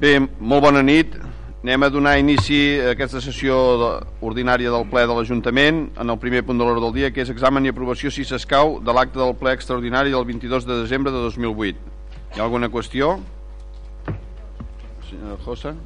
Bé, molt bona nit. Anem a donar inici a aquesta sessió ordinària del ple de l'Ajuntament en el primer punt de l'hora del dia, que és examen i aprovació, si s'escau, de l'acte del ple extraordinari del 22 de desembre de 2008. Hi ha alguna qüestió? Senyora Josa?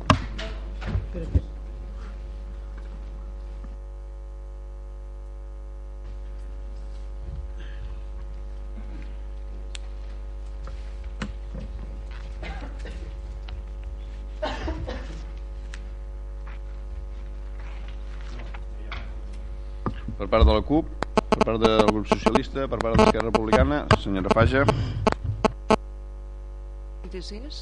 Per part de la CUP, per part del grup socialista, per part de l'Esquerra Republicana, senyora Faja. 26.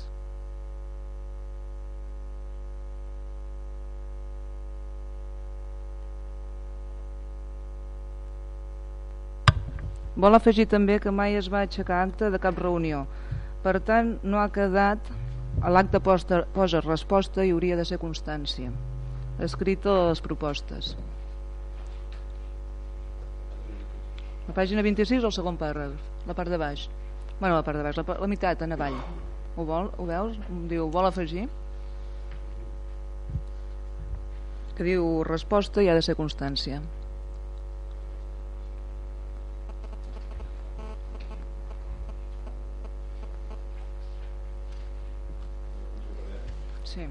Vol afegir també que mai es va aixecar acte de cap reunió. Per tant, no ha quedat l'acte posa resposta i hauria de ser constància. Escrita les propostes. La pàgina 26 o el segon paràgraf? La part de baix. Bueno, la part de baix, la, la meitat en avall. Ho, vol, ho veus? Diu, vol afegir? Que diu resposta i ha de ser constància. Sí.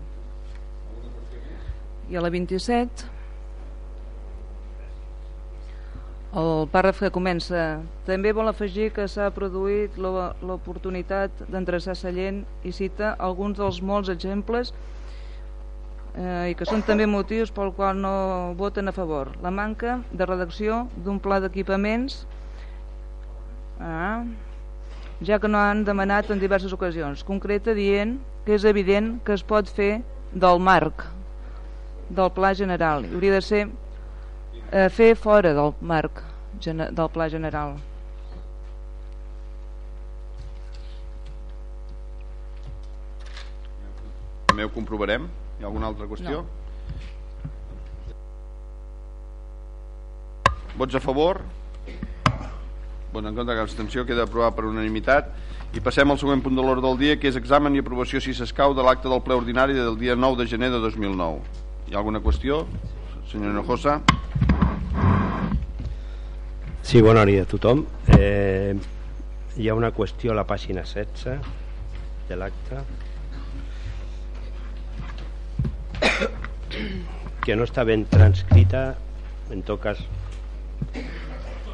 I a la 27 el pàrraf que comença. També vol afegir que s'ha produït l'o- l'oportunitat d'endreçar Sallent i cita alguns dels molts exemples eh, i que són també motius pel qual no voten a favor. La manca de redacció d'un pla d'equipaments ah, ja que no han demanat en diverses ocasions. Concreta dient que és evident que es pot fer del marc del pla general. Hauria de ser eh, fer fora del marc del pla general També ho comprovarem. Hi ha alguna altra qüestió? No. Vots a favor? Vots en contra, cap abstenció, queda aprovat per unanimitat. I passem al següent punt de l'ordre del dia, que és examen i aprovació, si s'escau, de l'acte del ple ordinari del dia 9 de gener de 2009. Hi ha alguna qüestió? Senyora Hinojosa? Sí, bona nit a tothom. Eh, hi ha una qüestió a la pàgina 16 de l'acte que no està ben transcrita, en tot cas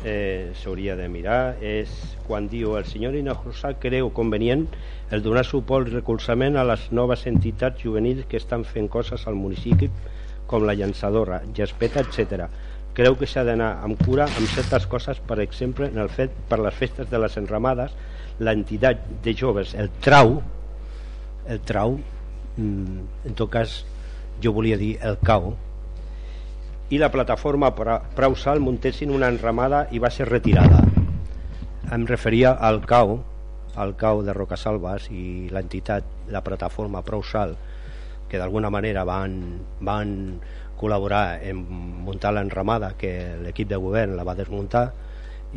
eh, s'hauria de mirar, és quan diu el senyor Hinojosa creu convenient el donar suport i recolzament a les noves entitats juvenils que estan fent coses al municipi com la llançadora, Jaspeta, etc. Creu que s'ha d'anar amb cura amb certes coses, per exemple, en el fet per les festes de les enramades, l'entitat de joves, el trau, el trau, mm, en tot cas jo volia dir el cau, i la plataforma Pra- Prausal muntessin una enramada i va ser retirada. Em referia al cau, al cau de Rocasalvas i l'entitat, la plataforma Prausal, que d'alguna manera van, van col·laborar en muntar l'enramada que l'equip de govern la va desmuntar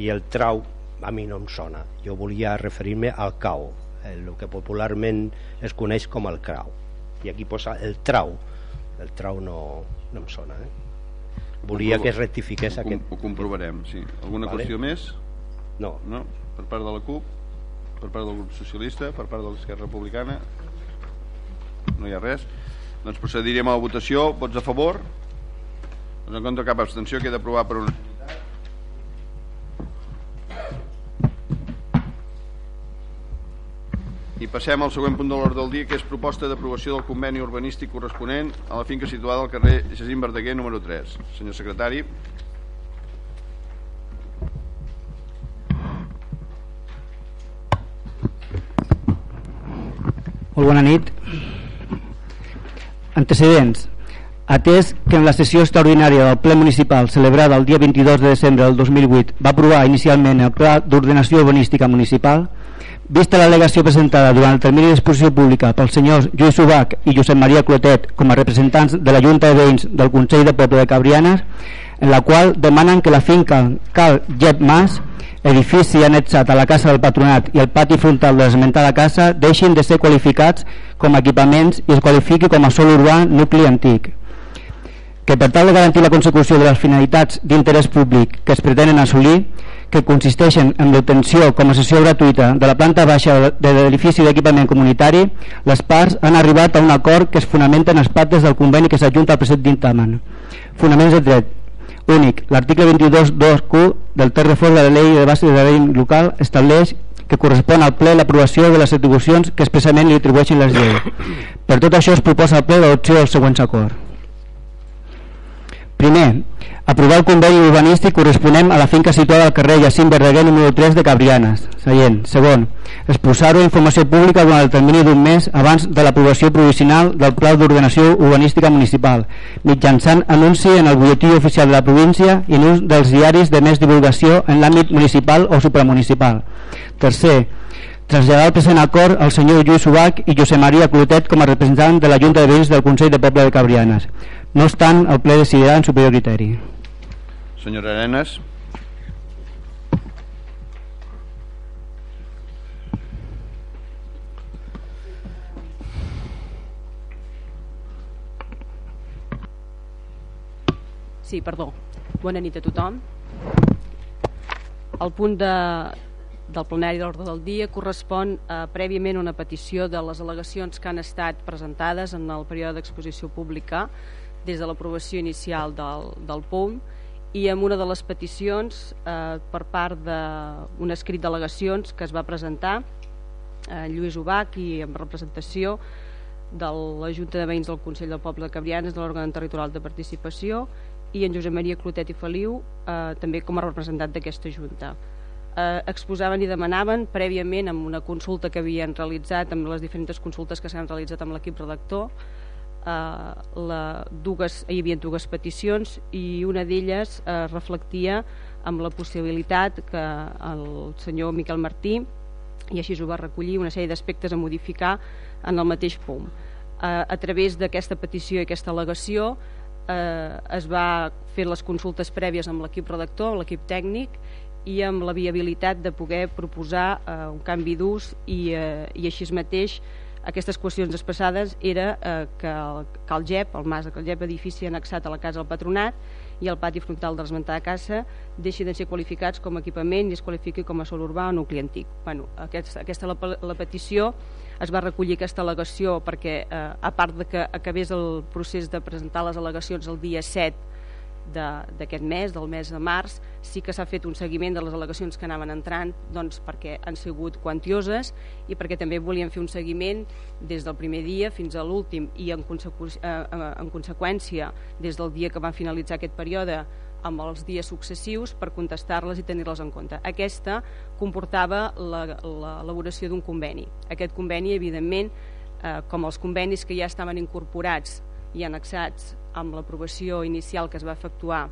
i el trau a mi no em sona jo volia referir-me al cau el que popularment es coneix com el crau i aquí posa el trau el trau no, no em sona eh? volia que es rectifiqués Ho, aquest... ho comprovarem, sí. Alguna Vale. qüestió més? no, No? Per part de la CUP? Per part del grup socialista? Per part de l'Esquerra Republicana? No hi ha res? Doncs procedirem a la votació. Vots a favor? Doncs en contra cap abstenció. Queda aprovat per una... I passem al següent punt de l'ordre del dia, que és proposta d'aprovació del conveni urbanístic corresponent a la finca situada al carrer Jacint Verdaguer, número 3. Senyor secretari. Molt bona nit. Antecedents. Atès que en la sessió extraordinària del ple municipal celebrada el dia 22 de desembre del 2008 va aprovar inicialment el Pla d'Ordenació Urbanística Municipal, vista l'al·legació presentada durant el termini d'exposició pública pels senyors Lluís Ubach i Josep Maria Clotet com a representants de la Junta de Veïns del Consell de Poble de Cabrianes, en la qual demanen que la finca Cal Jep Mas edifici anexat a la casa del patronat i el pati frontal de l'esmentada casa deixin de ser qualificats com a equipaments i es qualifiqui com a sol urbà nucli antic que per tal de garantir la consecució de les finalitats d'interès públic que es pretenen assolir que consisteixen en l'obtenció com a sessió gratuïta de la planta baixa de l'edifici d'equipament comunitari, les parts han arribat a un acord que es fonamenta en els pactes del conveni que s'ajunta al present dictamen. Fonaments de dret. Únic. L'article 22.2q del text reforç de la llei de base de llei local estableix que correspon al ple l'aprovació de les atribucions que expressament li atribueixen les lleis. Per tot això es proposa al ple l'adopció dels següents acords. Primer, aprovar el conveni urbanístic corresponent a la finca situada al carrer Jacint Verdaguer número 3 de Cabrianes, Seient. Segon, exposar-ho a informació pública durant el termini d'un mes abans de l'aprovació provisional del Pla d'Ordenació Urbanística Municipal, mitjançant anunci en el butlletí oficial de la província i en un dels diaris de més divulgació en l'àmbit municipal o supramunicipal. Tercer, traslladar el present acord al senyor Lluís Ubach i Josep Maria Clotet com a representant de la Junta de Veïns del Consell de Poble de Cabrianes. No obstant, el ple decidirà en superior criteri. Senyora Arenas. Sí, perdó. Bona nit a tothom. El punt de, del plenari d'ordre del dia correspon a, prèviament a una petició de les al·legacions que han estat presentades en el període d'exposició pública des de l'aprovació inicial del, del POUM i amb una de les peticions eh, per part d'un escrit d'al·legacions que es va presentar eh, Lluís Ubach i en representació de la Junta de Veïns del Consell del Poble de Cabrianes de l'òrgan territorial de participació i en Josep Maria Clotet i Feliu eh, també com a representant d'aquesta Junta. Eh, exposaven i demanaven prèviament amb una consulta que havien realitzat amb les diferents consultes que s'han realitzat amb l'equip redactor eh, la, dues, hi havia dues peticions i una d'elles eh, reflectia amb la possibilitat que el senyor Miquel Martí i així ho va recollir una sèrie d'aspectes a modificar en el mateix POM. Eh, a través d'aquesta petició i aquesta al·legació eh, es va fer les consultes prèvies amb l'equip redactor, l'equip tècnic i amb la viabilitat de poder proposar eh, un canvi d'ús i, eh, i així mateix aquestes qüestions expressades era eh, que el Calgep, el mas de Calgep, edifici annexat a la casa del patronat i el pati frontal de l'esmentada casa deixi de ser qualificats com a equipament i es qualifiqui com a sol urbà o nucli antic. Bueno, aquesta, aquesta la, la petició es va recollir aquesta al·legació perquè eh, a part de que acabés el procés de presentar les al·legacions el dia 7 d'aquest mes, del mes de març, sí que s'ha fet un seguiment de les al·legacions que anaven entrant doncs, perquè han sigut quantioses i perquè també volien fer un seguiment des del primer dia fins a l'últim i en, consecu eh, eh, en conseqüència des del dia que van finalitzar aquest període amb els dies successius per contestar-les i tenir-les en compte. Aquesta comportava l'elaboració d'un conveni. Aquest conveni, evidentment, eh, com els convenis que ja estaven incorporats i annexats amb l'aprovació inicial que es va efectuar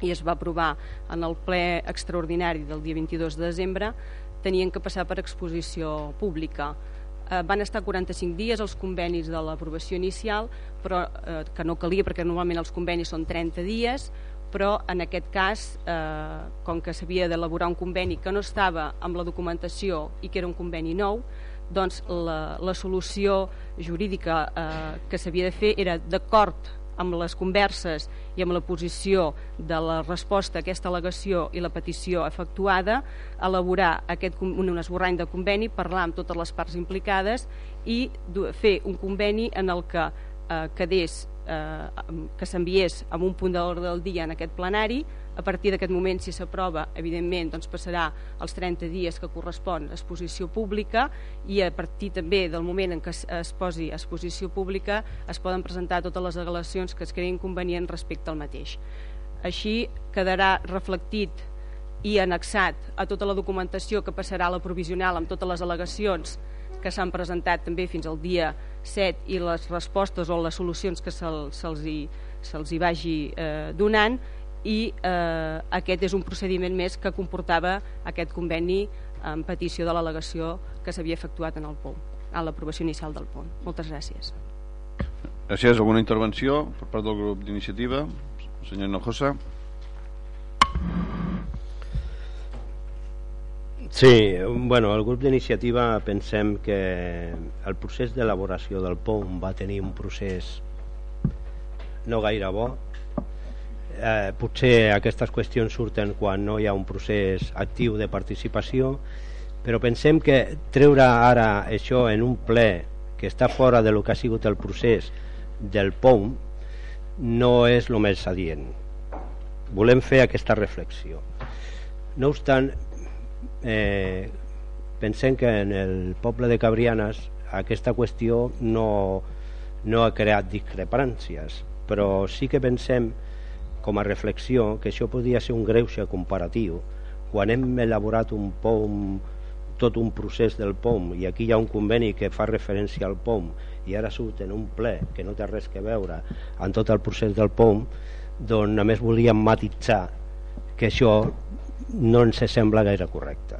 i es va aprovar en el ple extraordinari del dia 22 de desembre, tenien que passar per exposició pública. Eh, van estar 45 dies els convenis de l'aprovació inicial, però eh, que no calia perquè normalment els convenis són 30 dies, però en aquest cas, eh, com que s'havia d'elaborar un conveni que no estava amb la documentació i que era un conveni nou, doncs la, la solució jurídica eh, que s'havia de fer era d'acord amb les converses i amb la posició de la resposta a aquesta al·legació i la petició efectuada, elaborar aquest, un esborrany de conveni, parlar amb totes les parts implicades i fer un conveni en el que eh, quedés eh, que s'enviés amb un punt de l'ordre del dia en aquest plenari a partir d'aquest moment, si s'aprova, evidentment doncs passarà els 30 dies que correspon a exposició pública i a partir també del moment en què es posi a exposició pública es poden presentar totes les al·legacions que es creguin convenients respecte al mateix. Així quedarà reflectit i annexat a tota la documentació que passarà a la provisional amb totes les al·legacions que s'han presentat també fins al dia 7 i les respostes o les solucions que se'ls se hi, se hi vagi eh, donant i eh, aquest és un procediment més que comportava aquest conveni en petició de l'al·legació que s'havia efectuat en el POM, a l'aprovació inicial del POM. Moltes gràcies. Gràcies. Alguna intervenció per part del grup d'iniciativa? Senyor Hinojosa. Sí, bueno, el grup d'iniciativa pensem que el procés d'elaboració del POM va tenir un procés no gaire bo. Eh, potser aquestes qüestions surten quan no hi ha un procés actiu de participació, però pensem que treure ara això en un ple que està fora de lo que ha sigut el procés del POM no és el més adient. Volem fer aquesta reflexió. No obstant, eh, pensem que en el poble de Cabrianes aquesta qüestió no, no ha creat discrepàncies però sí que pensem com a reflexió que això podria ser un greuge comparatiu quan hem elaborat un POM tot un procés del POM i aquí hi ha un conveni que fa referència al POM i ara surt en un ple que no té res que veure en tot el procés del POM doncs només volíem matitzar que això no ens sembla gaire correcte.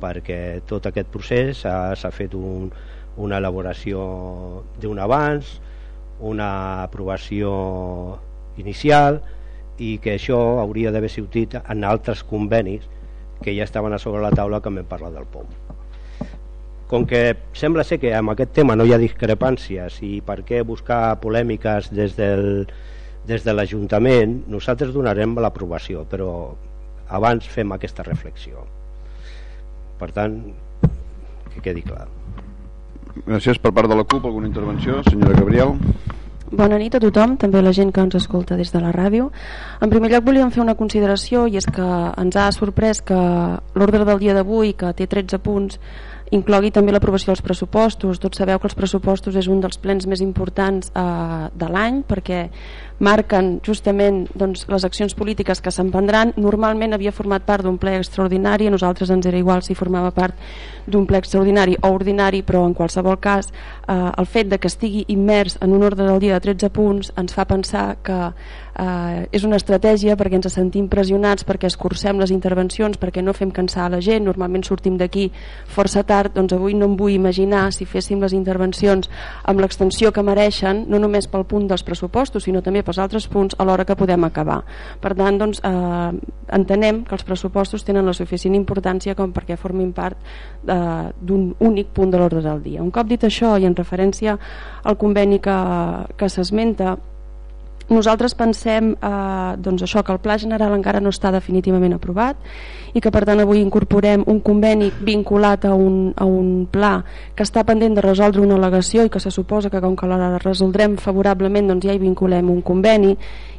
Perquè tot aquest procés s'ha fet un, una elaboració d'un abans una aprovació inicial i que això hauria d'haver sortit en altres convenis que ja estaven a sobre la taula que m'he parlat del POM. Com que sembla ser que amb aquest tema no hi ha discrepàncies i per què buscar polèmiques des del des de l'Ajuntament nosaltres donarem l'aprovació però abans fem aquesta reflexió. Per tant que quedi clar. Gràcies. Per part de la CUP, alguna intervenció? Senyora Gabriel Bona nit a tothom, també a la gent que ens escolta des de la ràdio. En primer lloc volíem fer una consideració i és que ens ha sorprès que l'ordre del dia d'avui, que té 13 punts, inclogui també l'aprovació dels pressupostos. Tots sabeu que els pressupostos és un dels plens més importants eh, de l'any perquè marquen justament doncs, les accions polítiques que s'emprendran. Normalment havia format part d'un ple extraordinari, a nosaltres ens era igual si formava part d'un ple extraordinari o ordinari, però en qualsevol cas eh, el fet de que estigui immers en un ordre del dia de 13 punts ens fa pensar que eh, és una estratègia perquè ens sentim pressionats, perquè escurcem les intervencions, perquè no fem cansar la gent, normalment sortim d'aquí força tard, doncs avui no em vull imaginar si féssim les intervencions amb l'extensió que mereixen, no només pel punt dels pressupostos, sinó també pels altres punts a l'hora que podem acabar. Per tant, doncs, eh, entenem que els pressupostos tenen la suficient importància com perquè formin part eh, d'un únic punt de l'ordre del dia. Un cop dit això i en referència al conveni que, que s'esmenta, nosaltres pensem eh, doncs això que el pla general encara no està definitivament aprovat i que per tant avui incorporem un conveni vinculat a un, a un pla que està pendent de resoldre una al·legació i que se suposa que com que la resoldrem favorablement doncs ja hi vinculem un conveni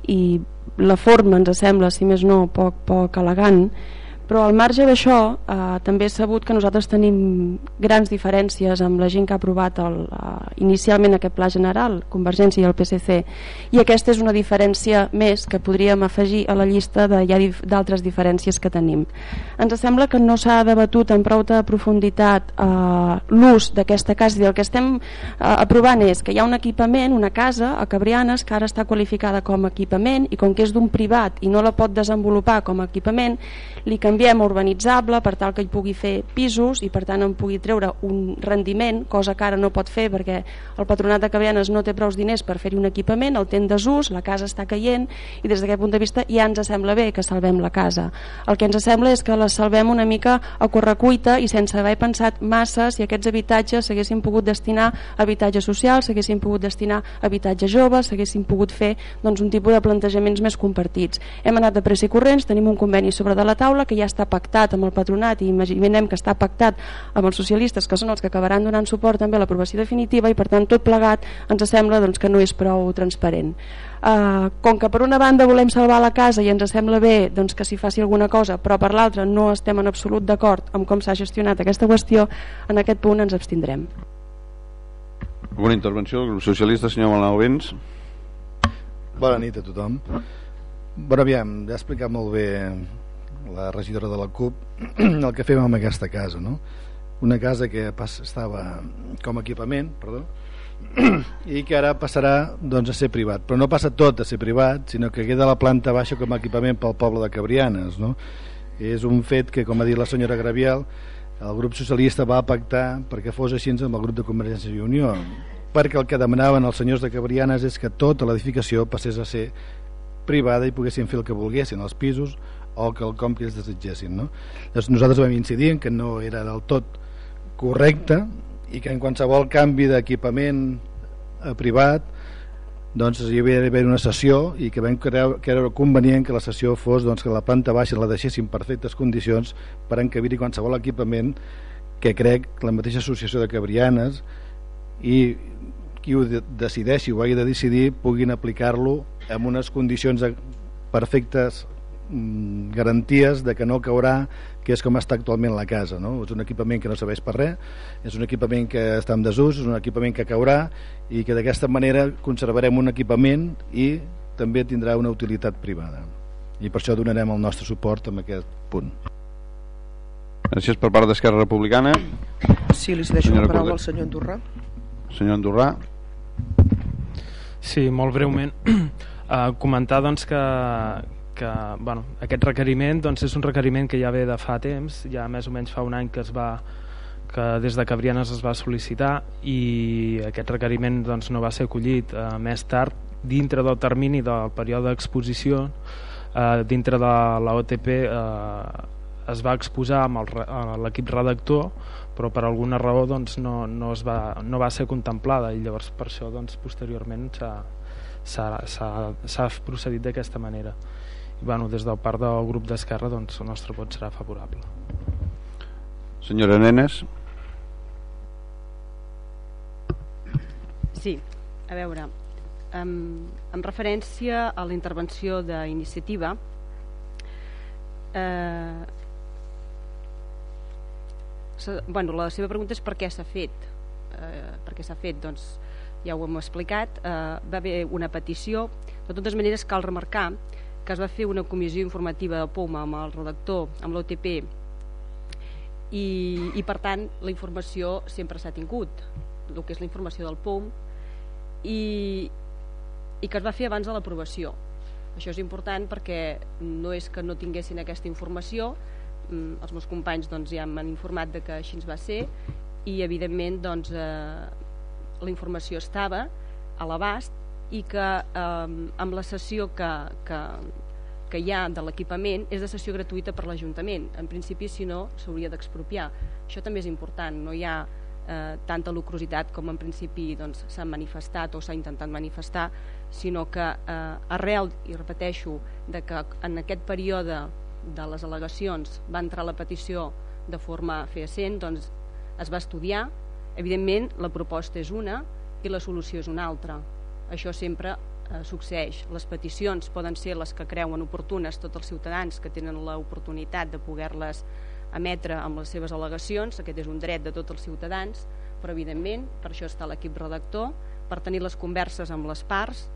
i la forma ens sembla, si més no, poc, poc elegant però al marge d'això eh, també és sabut que nosaltres tenim grans diferències amb la gent que ha aprovat el, eh, inicialment aquest pla general, Convergència i el PSC i aquesta és una diferència més que podríem afegir a la llista d'altres diferències que tenim. Ens sembla que no s'ha debatut en prou de profunditat eh, l'ús d'aquesta casa i el que estem eh, aprovant és que hi ha un equipament, una casa a Cabrianes que ara està qualificada com a equipament i com que és d'un privat i no la pot desenvolupar com a equipament li canviem a urbanitzable per tal que hi pugui fer pisos i per tant en pugui treure un rendiment, cosa que ara no pot fer perquè el patronat de Cabrianes no té prou diners per fer-hi un equipament, el té en desús, la casa està caient i des d'aquest punt de vista ja ens sembla bé que salvem la casa. El que ens sembla és que la salvem una mica a correcuita i sense haver pensat massa si aquests habitatges s'haguessin pogut destinar a habitatge social, s'haguessin pogut destinar a habitatge jove, s'haguessin pogut fer doncs, un tipus de plantejaments més compartits. Hem anat de pressa i corrents, tenim un conveni sobre de la taula taula que ja està pactat amb el patronat i imaginem que està pactat amb els socialistes que són els que acabaran donant suport també a l'aprovació definitiva i per tant tot plegat ens sembla doncs, que no és prou transparent. Uh, com que per una banda volem salvar la casa i ens sembla bé doncs, que s'hi faci alguna cosa però per l'altra no estem en absolut d'acord amb com s'ha gestionat aquesta qüestió en aquest punt ens abstindrem Alguna intervenció del grup socialista, senyor Malau Vents? Bona nit a tothom. Bueno, aviam, ja ha explicat molt bé la regidora de la CUP, el que fem amb aquesta casa, no? Una casa que estava com a equipament, perdó, i que ara passarà doncs, a ser privat. Però no passa tot a ser privat, sinó que queda la planta baixa com a equipament pel poble de Cabrianes, no? És un fet que, com ha dit la senyora Graviel, el grup socialista va pactar perquè fos així amb el grup de Convergència i Unió, perquè el que demanaven els senyors de Cabrianes és que tota l'edificació passés a ser privada i poguessin fer el que volguessin, els pisos o que el com que ells desitgessin no? Llavors nosaltres vam incidir en que no era del tot correcte i que en qualsevol canvi d'equipament eh, privat doncs hi havia d'haver una sessió i que vam creure que era convenient que la sessió fos doncs, que la planta baixa la deixessin en perfectes condicions per encabir qualsevol equipament que crec que la mateixa associació de cabrianes i qui ho de decideixi o hagi de decidir puguin aplicar-lo amb unes condicions perfectes garanties de que no caurà que és com està actualment la casa no? és un equipament que no serveix per res és un equipament que està en desús és un equipament que caurà i que d'aquesta manera conservarem un equipament i també tindrà una utilitat privada. I per això donarem el nostre suport en aquest punt. Gràcies per part d'Esquerra Republicana. Sí, li cedeixo la paraula al senyor Andorrà. Senyor Andorrà. Sí, molt breument. Uh, comentar doncs, que, que bueno, aquest requeriment doncs, és un requeriment que ja ve de fa temps, ja més o menys fa un any que es va que des de Cabrianes es va sol·licitar i aquest requeriment doncs, no va ser acollit uh, més tard dintre del termini del període d'exposició uh, dintre de l'OTP uh, es va exposar amb l'equip redactor però per alguna raó doncs, no, no, es va, no va ser contemplada i llavors per això doncs, posteriorment s'ha procedit d'aquesta manera bueno, des del part del grup d'Esquerra doncs, el nostre vot serà favorable. Senyora Nenes. Sí, a veure en, en referència a la intervenció d'iniciativa eh, bueno, la seva pregunta és per què s'ha fet? Eh, per què s'ha fet? Doncs ja ho hem explicat eh, va haver una petició. De totes maneres cal remarcar que es va fer una comissió informativa de POMA amb el redactor, amb l'OTP i, i per tant la informació sempre s'ha tingut el que és la informació del POM i, i que es va fer abans de l'aprovació. Això és important perquè no és que no tinguessin aquesta informació. Mm, els meus companys doncs, ja m'han informat de que així ens va ser i evidentment doncs, eh, la informació estava a l'abast i que eh, amb la sessió que, que, que hi ha de l'equipament és de sessió gratuïta per l'Ajuntament. En principi, si no, s'hauria d'expropiar. Això també és important, no hi ha eh, tanta lucrositat com en principi doncs, s'ha doncs, manifestat o s'ha intentat manifestar, sinó que eh, arrel, i repeteixo, de que en aquest període de les al·legacions va entrar la petició de forma fehacient, doncs es va estudiar. Evidentment, la proposta és una i la solució és una altra. Això sempre eh, succeeix. Les peticions poden ser les que creuen oportunes tots els ciutadans que tenen l'oportunitat de poder-les emetre amb les seves al·legacions, aquest és un dret de tots els ciutadans, però evidentment per això està l'equip redactor, per tenir les converses amb les parts,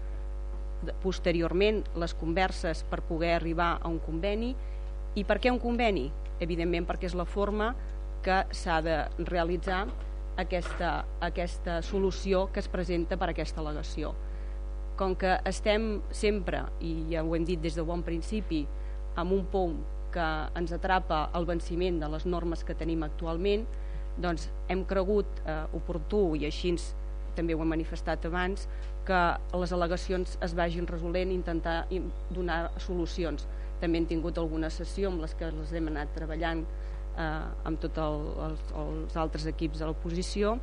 posteriorment les converses per poder arribar a un conveni i per què un conveni? Evidentment perquè és la forma que s'ha de realitzar aquesta, aquesta solució que es presenta per aquesta al·legació. Com que estem sempre, i ja ho hem dit des de bon principi, amb un POM que ens atrapa el venciment de les normes que tenim actualment, doncs hem cregut eh, oportú, i així també ho hem manifestat abans, que les al·legacions es vagin resolent i intentar donar solucions també hem tingut alguna sessió amb les que les hem anat treballant eh, amb tots el, els, els altres equips de l'oposició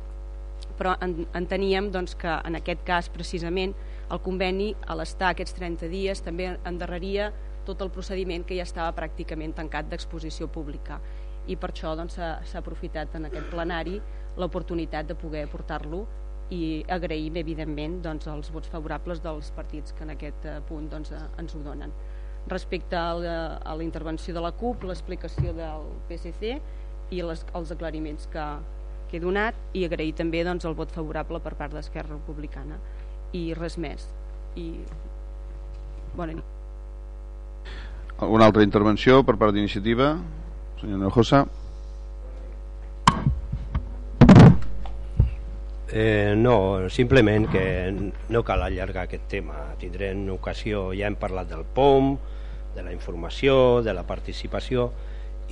però en, enteníem doncs, que en aquest cas precisament el conveni a l'estar aquests 30 dies també endarreria tot el procediment que ja estava pràcticament tancat d'exposició pública. I per això doncs, s'ha doncs, aprofitat en aquest plenari l'oportunitat de poder portar-lo i agraïm evidentment doncs, els vots favorables dels partits que en aquest eh, punt doncs, eh, ens ho donen respecte a la, a la intervenció de la CUP, l'explicació del PSC i les, els aclariments que, que he donat i agrair també doncs, el vot favorable per part d'Esquerra Republicana. I res més. I bona nit. Alguna altra intervenció per part d'iniciativa? Senyor Nojosa Eh, no, simplement que no cal allargar aquest tema. Tindrem ocasió, ja hem parlat del POM, de la informació, de la participació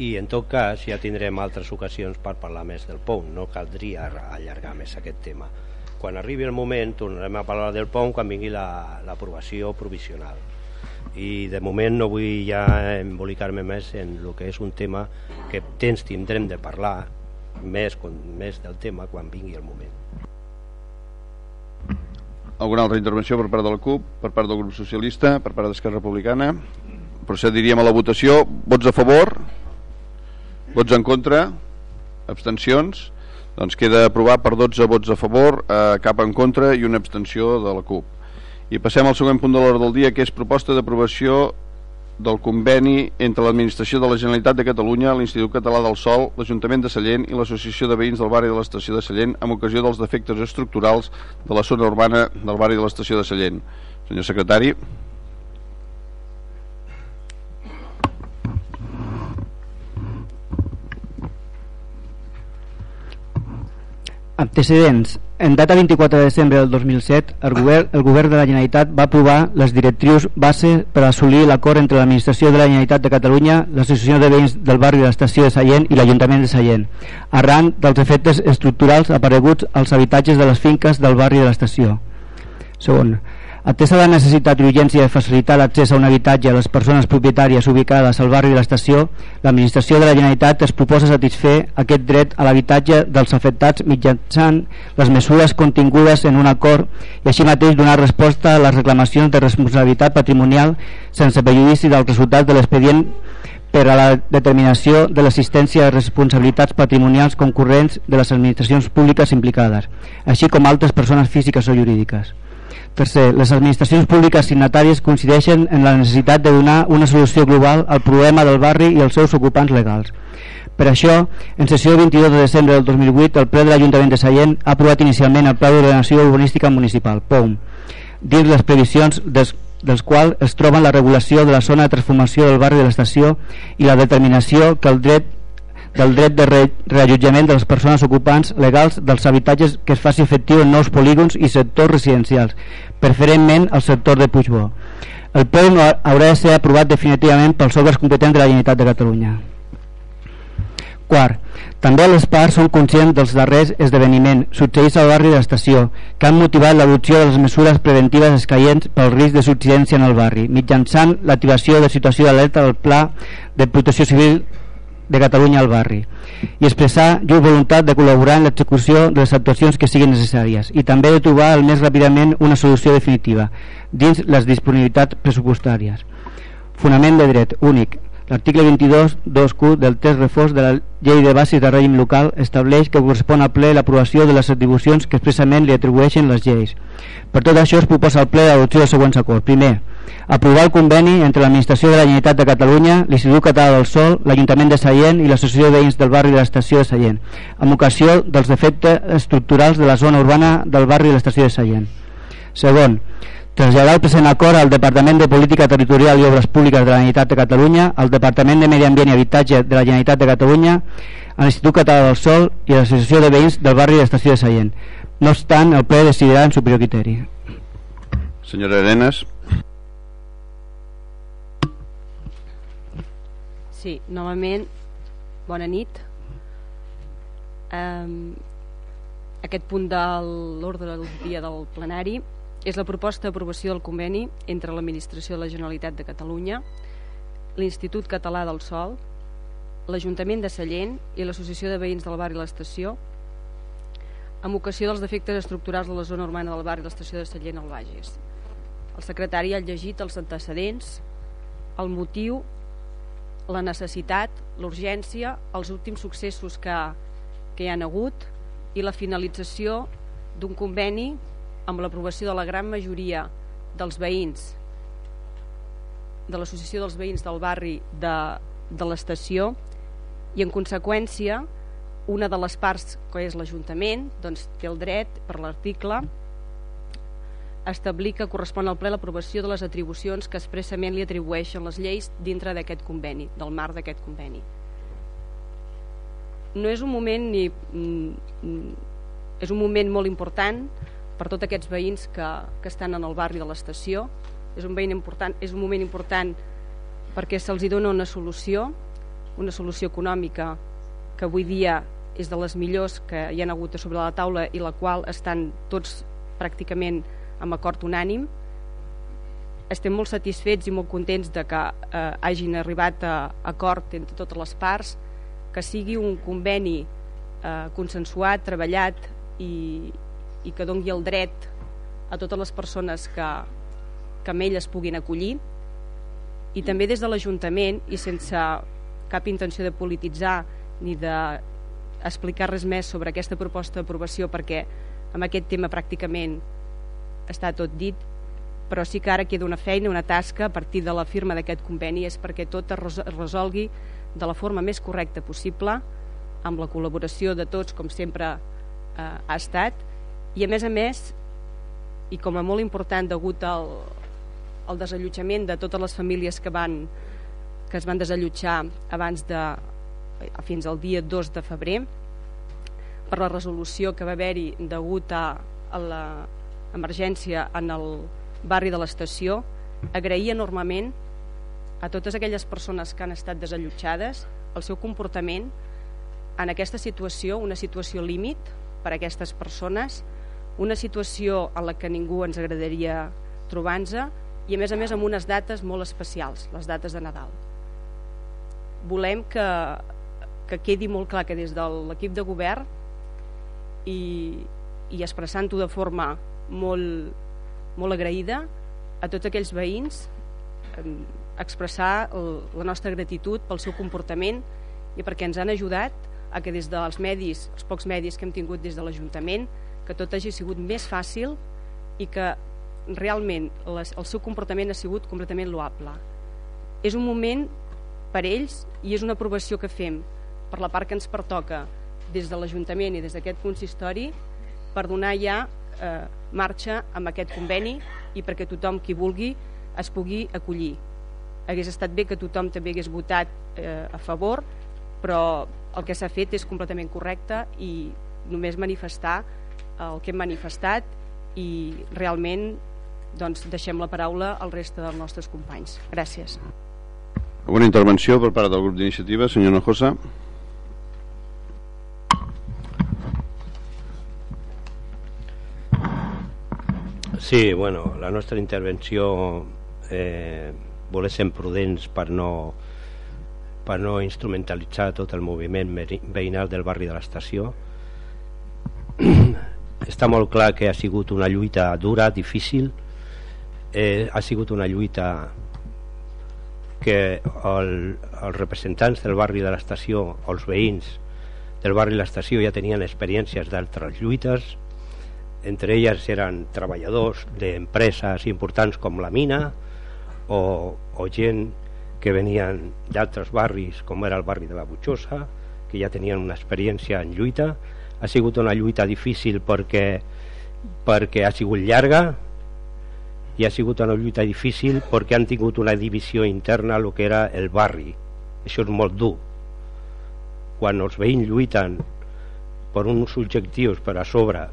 i en tot cas ja tindrem altres ocasions per parlar més del POM, no caldria allargar més aquest tema. Quan arribi el moment tornarem a parlar del POM quan vingui l'aprovació la, provisional. i de moment no vull ja embolicar-me més en el que és un tema que temps tindrem de parlar més, més del tema quan vingui el moment. Alguna altra intervenció per part de la CUP, per part del grup socialista, per part d'Esquerra Republicana? Procediríem a la votació. Vots a favor? Vots en contra? Abstencions? Doncs queda aprovat per 12 vots a favor, eh, cap en contra i una abstenció de la CUP. I passem al següent punt de l'ordre del dia, que és proposta d'aprovació del conveni entre l'Administració de la Generalitat de Catalunya, l'Institut Català del Sol, l'Ajuntament de Sallent i l'Associació de Veïns del barri de l'Estació de Sallent amb ocasió dels defectes estructurals de la zona urbana del barri de l'Estació de Sallent. Senyor secretari. Antecedents. En data 24 de desembre del 2007, el govern, el govern de la Generalitat va aprovar les directrius base per assolir l'acord entre l'Administració de la Generalitat de Catalunya, l'Associació de Veïns del barri de l'Estació de Sallent i l'Ajuntament de Sallent, arran dels efectes estructurals apareguts als habitatges de les finques del barri de l'Estació. Segon, Atesa la necessitat i urgència de facilitar l'accés a un habitatge a les persones propietàries ubicades al barri de l'estació, l'Administració de la Generalitat es proposa satisfer aquest dret a l'habitatge dels afectats mitjançant les mesures contingudes en un acord i així mateix donar resposta a les reclamacions de responsabilitat patrimonial sense prejudici del resultat de l'expedient per a la determinació de l'assistència de responsabilitats patrimonials concurrents de les administracions públiques implicades, així com altres persones físiques o jurídiques. Tercer, les administracions públiques signatàries coincideixen en la necessitat de donar una solució global al problema del barri i els seus ocupants legals. Per això, en sessió 22 de desembre del 2008, el ple de l'Ajuntament de Sallent ha aprovat inicialment el Pla d'Ordenació Urbanística Municipal, POUM, dins les previsions des, dels quals es troben la regulació de la zona de transformació del barri de l'estació i la determinació que el dret del dret de re reallotjament de les persones ocupants legals dels habitatges que es faci efectiu en nous polígons i sectors residencials, preferentment al sector de Puigbo. El ple haurà de ser aprovat definitivament pels òrgans competents de la Generalitat de Catalunya. Quart, també les parts són conscients dels darrers esdeveniments succeïts al barri de l'estació que han motivat l'adopció de les mesures preventives escaients pel risc de subsidència en el barri mitjançant l'activació de situació d'alerta del Pla de Protecció Civil de Catalunya al barri i expressar llur voluntat de col·laborar en l'execució de les actuacions que siguin necessàries i també de trobar el més ràpidament una solució definitiva dins les disponibilitats pressupostàries. Fonament de dret únic. L'article 22 2Q del test reforç de la Llei de Bases de Règim Local estableix que correspon al ple l'aprovació de les atribucions que expressament li atribueixen les lleis. Per tot això es proposa al ple l'adopció dels següents acords. Primer, aprovar el conveni entre l'Administració de la Generalitat de Catalunya, l'Institut Català del Sol, l'Ajuntament de Sallent i l'Associació de Veïns del barri de l'Estació de Sallent, amb ocasió dels defectes estructurals de la zona urbana del barri de l'Estació de Sallent. Segon, traslladar el present acord al Departament de Política Territorial i Obres Públiques de la Generalitat de Catalunya, al Departament de Medi Ambient i Habitatge de la Generalitat de Catalunya, a l'Institut Català del Sol i a l'Associació de Veïns del barri de l'Estació de Sallent. No obstant, el ple decidirà en superior criteri. Senyora Arenas. Sí, novament, bona nit. Um, aquest punt de l'ordre del dia del plenari és la proposta d'aprovació del conveni entre l'Administració de la Generalitat de Catalunya, l'Institut Català del Sol, l'Ajuntament de Sallent i l'Associació de Veïns del Barri i l'Estació amb ocasió dels defectes estructurals de la zona urbana del barri i l'estació de Sallent al Bages. El secretari ha llegit els antecedents, el motiu la necessitat, l'urgència, els últims successos que, que hi han hagut i la finalització d'un conveni amb l'aprovació de la gran majoria dels veïns de l'Associació dels Veïns del Barri de, de l'estació i en conseqüència una de les parts que és l'Ajuntament doncs, té el dret per l'article establir que correspon al ple l'aprovació de les atribucions que expressament li atribueixen les lleis dintre d'aquest conveni, del marc d'aquest conveni. No és un moment ni mm, és un moment molt important per tots aquests veïns que, que estan en el barri de l'estació. És un veïn important, és un moment important perquè se'ls dona una solució, una solució econòmica que avui dia és de les millors que hi han hagut sobre la taula i la qual estan tots pràcticament amb acord unànim. Estem molt satisfets i molt contents de que eh, hagin arribat a acord entre totes les parts, que sigui un conveni eh, consensuat, treballat i, i que dongui el dret a totes les persones que, que amb ell es puguin acollir. I també des de l'Ajuntament i sense cap intenció de polititzar ni d'explicar res més sobre aquesta proposta d'aprovació perquè amb aquest tema pràcticament està tot dit però sí que ara queda una feina, una tasca a partir de la firma d'aquest conveni és perquè tot es resolgui de la forma més correcta possible amb la col·laboració de tots com sempre eh, ha estat. I a més a més i com a molt important degut al, al desallotjament de totes les famílies que van que es van desallotjar abans de fins al dia 2 de febrer per la resolució que va haver-hi degut a, a l'emergència en el barri de l'estació agrair enormement a totes aquelles persones que han estat desallotjades el seu comportament en aquesta situació, una situació límit per a aquestes persones, una situació en la que ningú ens agradaria trobar-nos i a més a més amb unes dates molt especials, les dates de Nadal. Volem que, que quedi molt clar que des de l'equip de govern i, i expressant-ho de forma molt, molt agraïda a tots aquells veïns expressar el, la nostra gratitud pel seu comportament i perquè ens han ajudat a que des dels medis, els pocs medis que hem tingut des de l'Ajuntament, que tot hagi sigut més fàcil i que realment les, el seu comportament ha sigut completament loable. És un moment per ells i és una aprovació que fem per la part que ens pertoca des de l'Ajuntament i des d'aquest consistori per donar ja eh, marxa amb aquest conveni i perquè tothom qui vulgui es pugui acollir. Hagués estat bé que tothom també hagués votat eh, a favor, però el que s'ha fet és completament correcte i només manifestar el que hem manifestat i realment doncs, deixem la paraula al reste dels nostres companys. Gràcies. Una intervenció per part del grup d'iniciativa, senyor Nojosa. Sí, bueno, la nostra intervenció eh, voler ser prudents per no, per no instrumentalitzar tot el moviment veïnal del barri de l'estació. Està molt clar que ha sigut una lluita dura, difícil. Eh, ha sigut una lluita que el, els representants del barri de l'estació els veïns del barri de l'estació ja tenien experiències d'altres lluites entre elles eren treballadors d'empreses importants com la mina o, o gent que venien d'altres barris com era el barri de la Butxosa que ja tenien una experiència en lluita. Ha sigut una lluita difícil perquè, perquè ha sigut llarga i ha sigut una lluita difícil perquè han tingut una divisió interna el que era el barri. Això és molt dur. Quan els veïns lluiten per uns objectius per a sobre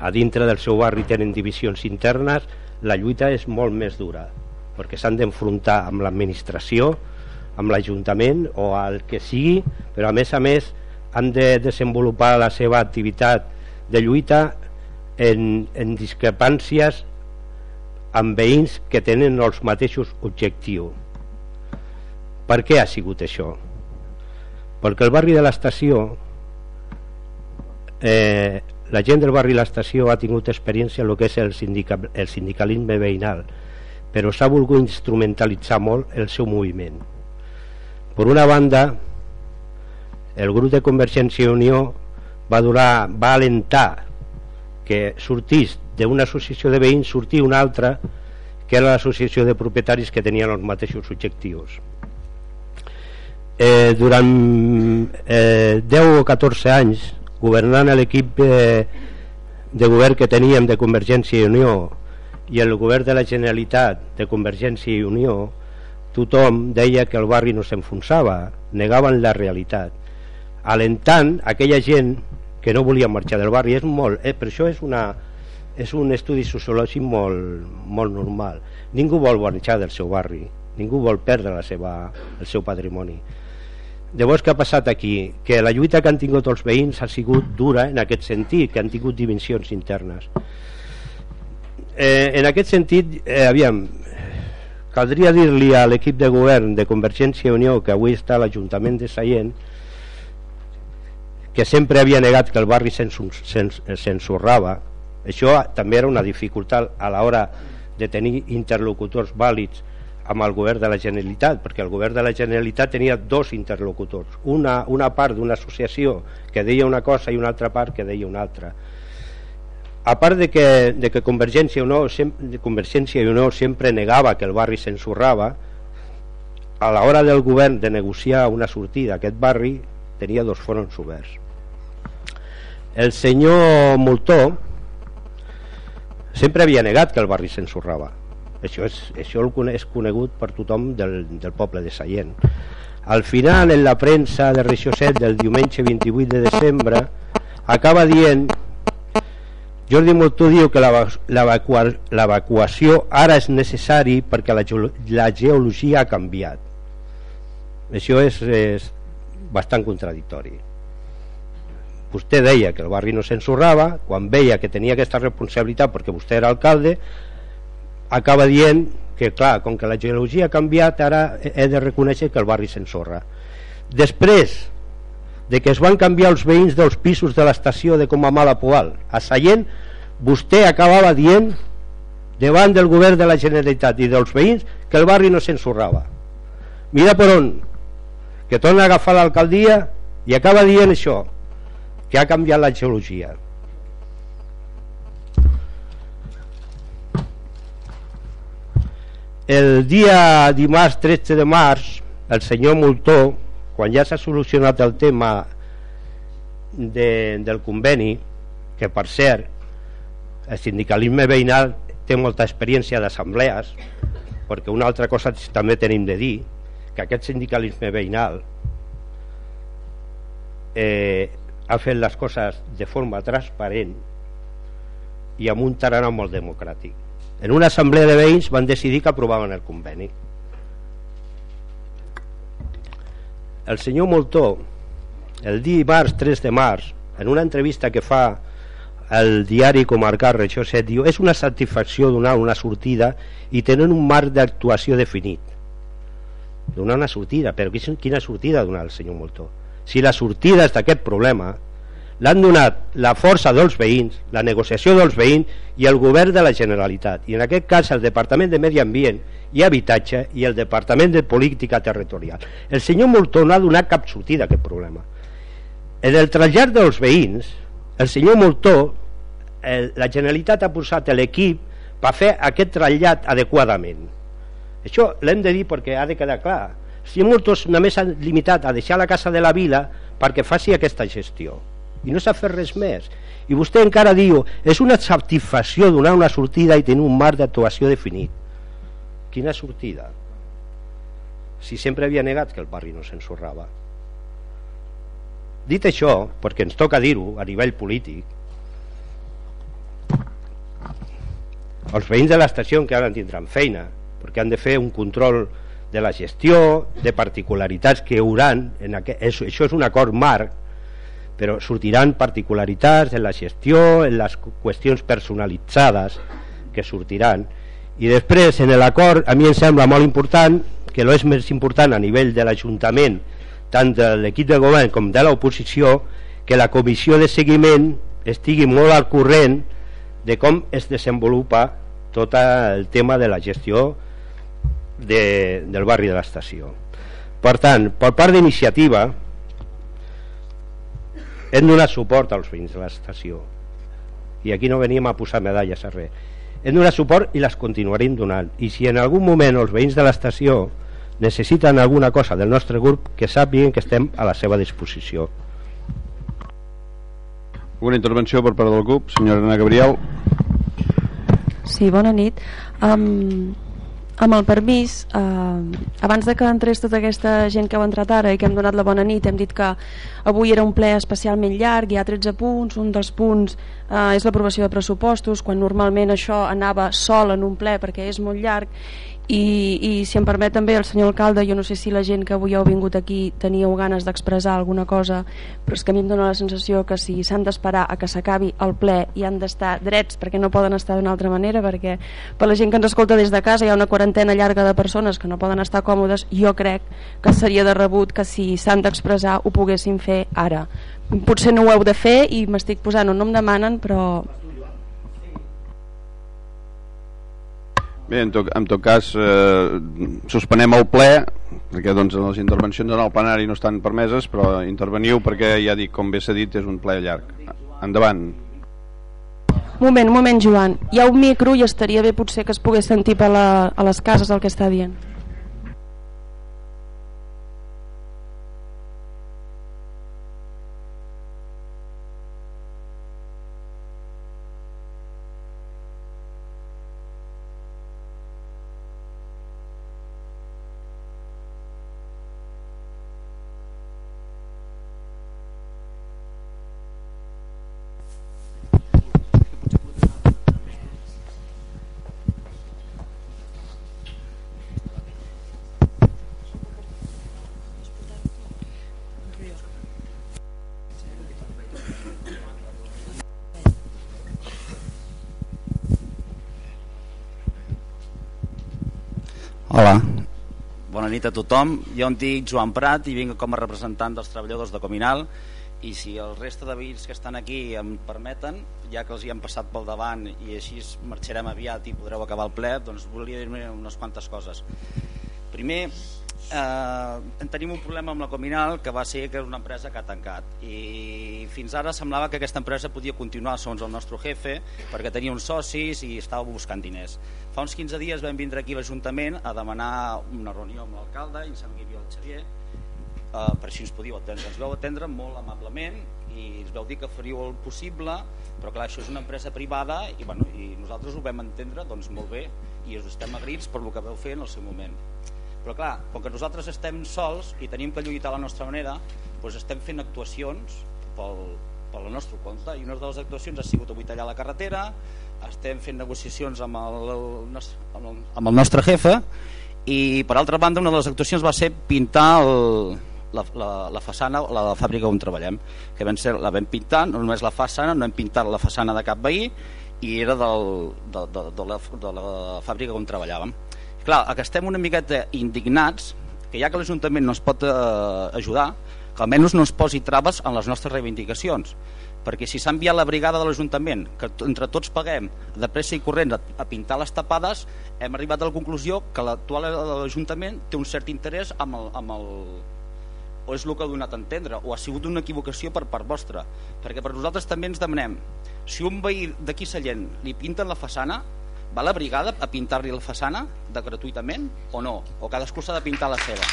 a dintre del seu barri tenen divisions internes, la lluita és molt més dura, perquè s'han d'enfrontar amb l'administració, amb l'Ajuntament o al que sigui, però a més a més han de desenvolupar la seva activitat de lluita en, en discrepàncies amb veïns que tenen els mateixos objectius. Per què ha sigut això? Perquè el barri de l'estació eh, la gent del barri l'estació ha tingut experiència en el que és el, sindica, el sindicalisme veïnal però s'ha volgut instrumentalitzar molt el seu moviment. Per una banda el grup de Convergència i Unió va, durar, va alentar que sortís d'una associació de veïns sortir una altra que era l'associació de propietaris que tenien els mateixos objectius. Eh, durant eh, 10 o 14 anys governant l'equip de, de govern que teníem de Convergència i Unió i el govern de la Generalitat de Convergència i Unió tothom deia que el barri no s'enfonsava negaven la realitat. Alentant aquella gent que no volia marxar del barri és molt, eh, per això és, una, és un estudi sociològic molt, molt normal. Ningú vol marxar del seu barri ningú vol perdre la seva, el seu patrimoni Llavors, què ha passat aquí? Que la lluita que han tingut els veïns ha sigut dura en aquest sentit, que han tingut dimensions internes. eh, en aquest sentit, eh, aviam, caldria dir-li a l'equip de govern de Convergència i Unió que avui està a l'Ajuntament de Sallent que sempre havia negat que el barri s'ensorrava això també era una dificultat a l'hora de tenir interlocutors vàlids amb el govern de la Generalitat, perquè el govern de la Generalitat tenia dos interlocutors, una, una part d'una associació que deia una cosa i una altra part que deia una altra. A part de que, de que Convergència, o no, sempre, Convergència i Unió sempre negava que el barri s'ensorrava, a l'hora del govern de negociar una sortida a aquest barri tenia dos fronts oberts. El senyor Moltó sempre havia negat que el barri s'ensorrava això, és, això és conegut per tothom del, del poble de Sallent. Al final en la premsa de 7 del diumenge 28 de desembre acaba dient Jordi Moltó diu que l'evacuació ara és necessari perquè la, la geologia ha canviat. Això és, és bastant contradictori. Vostè deia que el barri no s'ensorrava quan veia que tenia aquesta responsabilitat perquè vostè era alcalde acaba dient que clar, com que la geologia ha canviat ara he de reconèixer que el barri s'ensorra després de que es van canviar els veïns dels pisos de l'estació de Comamala Poal a Sallent vostè acabava dient davant del govern de la Generalitat i dels veïns que el barri no s'ensorrava mira per on que torna a agafar l'alcaldia i acaba dient això que ha canviat la geologia el dia dimarts 13 de març el senyor Multó quan ja s'ha solucionat el tema de, del conveni que per cert el sindicalisme veïnal té molta experiència d'assemblees perquè una altra cosa també tenim de dir que aquest sindicalisme veïnal eh, ha fet les coses de forma transparent i amb un tarannà molt democràtic. En una assemblea de veïns van decidir que aprovaven el conveni. El senyor Moltó, el dimarts 3 de març, en una entrevista que fa el diari comarcal Regió 7, diu és una satisfacció donar una sortida i tenen un marc d'actuació definit. Donar una sortida, però quina sortida donar el senyor Moltó? si la sortida d'aquest problema l'han donat la força dels veïns, la negociació dels veïns i el govern de la Generalitat. I en aquest cas el Departament de Medi Ambient i Habitatge i el Departament de Política Territorial. El senyor Moltó no ha donat cap sortida a aquest problema. En el trasllat dels veïns el senyor Moltó el, la Generalitat ha posat l'equip per fer aquest trasllat adequadament. Això l'hem de dir perquè ha de quedar clar. Si molts només s'han limitat a deixar la casa de la vila perquè faci aquesta gestió i no s'ha fet res més. I vostè encara diu és una satisfacció donar una sortida i tenir un marc d'actuació definit. Quina sortida? Si sempre havia negat que el barri no s'ensorrava. Dit això perquè ens toca dir-ho a nivell polític els veïns de l'estació encara tindran feina perquè han de fer un control de la gestió, de particularitats que hauran, en aquest, això és un acord marc, però sortiran particularitats en la gestió, en les qüestions personalitzades que sortiran. I després, en l'acord, a mi em sembla molt important, que no és més important a nivell de l'Ajuntament, tant de l'equip de govern com de l'oposició, que la comissió de seguiment estigui molt al corrent de com es desenvolupa tot el tema de la gestió de, del barri de l'estació per tant, per part d'iniciativa hem donat suport als veïns de l'estació. I aquí no veníem a posar medalles a res. Hem donat suport i les continuarem donant. I si en algun moment els veïns de l'estació necessiten alguna cosa del nostre grup que sàpiguen que estem a la seva disposició. Una intervenció per part del grup senyora Ana Gabriel. Sí, bona nit. Um, amb el permís, eh, abans de que entrés tota aquesta gent que ha entrat ara i que hem donat la bona nit, hem dit que avui era un ple especialment llarg, hi ha 13 punts, un dels punts eh, és l'aprovació de pressupostos, quan normalment això anava sol en un ple perquè és molt llarg, i, i si em permet també el senyor alcalde jo no sé si la gent que avui heu vingut aquí teníeu ganes d'expressar alguna cosa però és que a mi em dóna la sensació que si s'han d'esperar a que s'acabi el ple i han d'estar drets perquè no poden estar d'una altra manera perquè per la gent que ens escolta des de casa hi ha una quarantena llarga de persones que no poden estar còmodes jo crec que seria de rebut que si s'han d'expressar ho poguessin fer ara. Potser no ho heu de fer i m'estic posant on no em demanen però Bé, en tot, en tot cas, eh, suspenem el ple, perquè doncs, les intervencions en el plenari no estan permeses, però interveniu perquè, ja dic, com bé s'ha dit, és un ple llarg. Endavant. moment, moment Joan, hi ha un micro i estaria bé potser que es pogués sentir per la, a les cases el que està dient nit a tothom. Jo em dic Joan Prat i vinc com a representant dels treballadors de Cominal i si el reste de veïns que estan aquí em permeten, ja que els hi han passat pel davant i així marxarem aviat i podreu acabar el ple, doncs volia dir-me unes quantes coses. Primer, eh, tenim un problema amb la Cominal que va ser que és una empresa que ha tancat. I fins ara semblava que aquesta empresa podia continuar segons el nostre jefe perquè tenia uns socis i estava buscant diners. Fa uns 15 dies vam vindre aquí a l'Ajuntament a demanar una reunió amb l'alcalde i em sembla el Xavier eh, per així ens podíeu atendre. Ens veu atendre molt amablement i ens veu dir que faríeu el possible però clar, això és una empresa privada i, bueno, i nosaltres ho vam entendre doncs molt bé i us estem agraïts per el que veu fer en el seu moment però clar, com que nosaltres estem sols i tenim que lluitar a la nostra manera doncs estem fent actuacions pel, pel nostre compte. I una de les actuacions ha sigut avui tallar la carretera estem fent negociacions amb el, el, amb el, amb el nostre jefe i per altra banda una de les actuacions va ser pintar el, la, la, la façana la, la fàbrica on treballem que vam ser, la vam pintar, no només la façana no hem pintat la façana de cap veí i era del, de, de, de, la, de la fàbrica on treballàvem clar, que estem una miqueta indignats que ja que l'Ajuntament no es pot eh, ajudar que almenys no es posi traves en les nostres reivindicacions. Perquè si s'ha enviat la brigada de l'Ajuntament que entre tots paguem de pressa i corrent a, a pintar les tapades hem arribat a la conclusió que l'actual Ajuntament té un cert interès amb el, amb el o és el que ha donat a entendre o ha sigut una equivocació per part vostra. Perquè per nosaltres també ens demanem si un veí d'aquí Sallent li pinten la façana va la brigada a pintar-li la façana de gratuïtament o no? O cadascú s'ha de pintar la seva?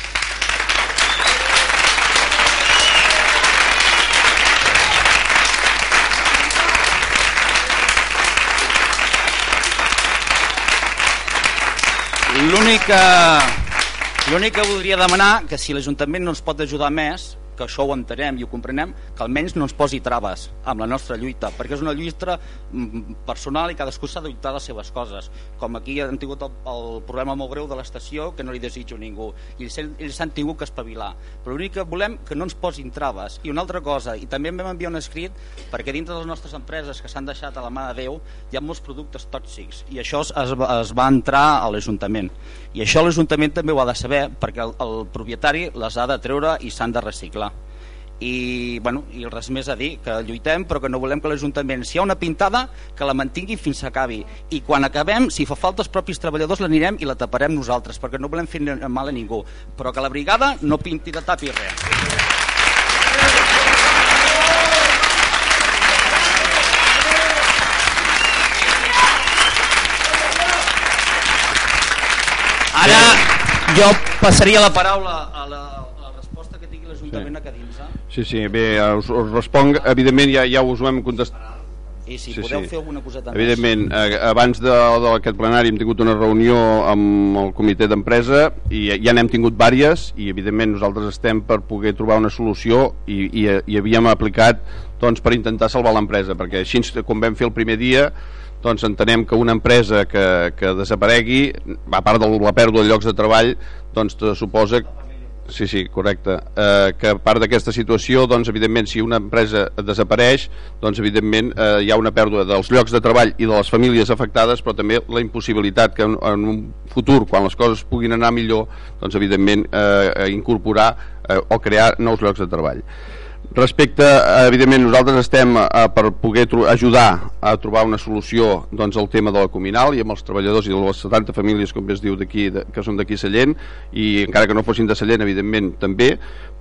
L'únic que, que voldria demanar que si l'Ajuntament no ens pot ajudar més que això ho entenem i ho comprenem, que almenys no ens posi traves amb la nostra lluita, perquè és una lluita mm, personal i cadascú s'ha de lluitar les seves coses. Com aquí han tingut el, el problema molt greu de l'estació, que no li desitjo ningú, i ells s'han tingut que espavilar. Però l'únic que volem que no ens posin traves. I una altra cosa, i també vam enviar un escrit, perquè dintre de les nostres empreses que s'han deixat a la mà de Déu, hi ha molts productes tòxics, i això es, es va entrar a l'Ajuntament. I això l'Ajuntament també ho ha de saber, perquè el, el propietari les ha de treure i s'han de reciclar. I, bueno, i res més a dir, que lluitem però que no volem que l'Ajuntament, si hi ha una pintada que la mantingui fins que acabi. I quan acabem, si fa falta els propis treballadors l'anirem i la taparem nosaltres perquè no volem fer mal a ningú. Però que la brigada no pinti de tapi res Ara jo passaria la paraula a la, a la resposta que tingui l'Ajuntament sí. a Cadins. Sí, sí, bé, us, us responc, evidentment ja, ja us ho hem contestat. I si sí, podeu sí. fer alguna coseta més. Evidentment, eh, abans d'aquest plenari hem tingut una reunió amb el comitè d'empresa i ja n'hem tingut vàries i evidentment nosaltres estem per poder trobar una solució i, i, i havíem aplicat doncs, per intentar salvar l'empresa perquè així com vam fer el primer dia doncs entenem que una empresa que, que desaparegui, a part de la pèrdua de llocs de treball, doncs suposa Sí, sí, correcte. Eh, que a part d'aquesta situació, doncs, evidentment, si una empresa desapareix, doncs, evidentment, eh, hi ha una pèrdua dels llocs de treball i de les famílies afectades, però també la impossibilitat que en, en un futur, quan les coses puguin anar millor, doncs, evidentment, eh, incorporar eh, o crear nous llocs de treball. Respecte, evidentment, nosaltres estem eh, per poder ajudar a trobar una solució doncs, al tema de la Cominal i amb els treballadors i de les 70 famílies, com bé es diu, d'aquí que són d'aquí Sallent, i encara que no fossin de Sallent, evidentment, també,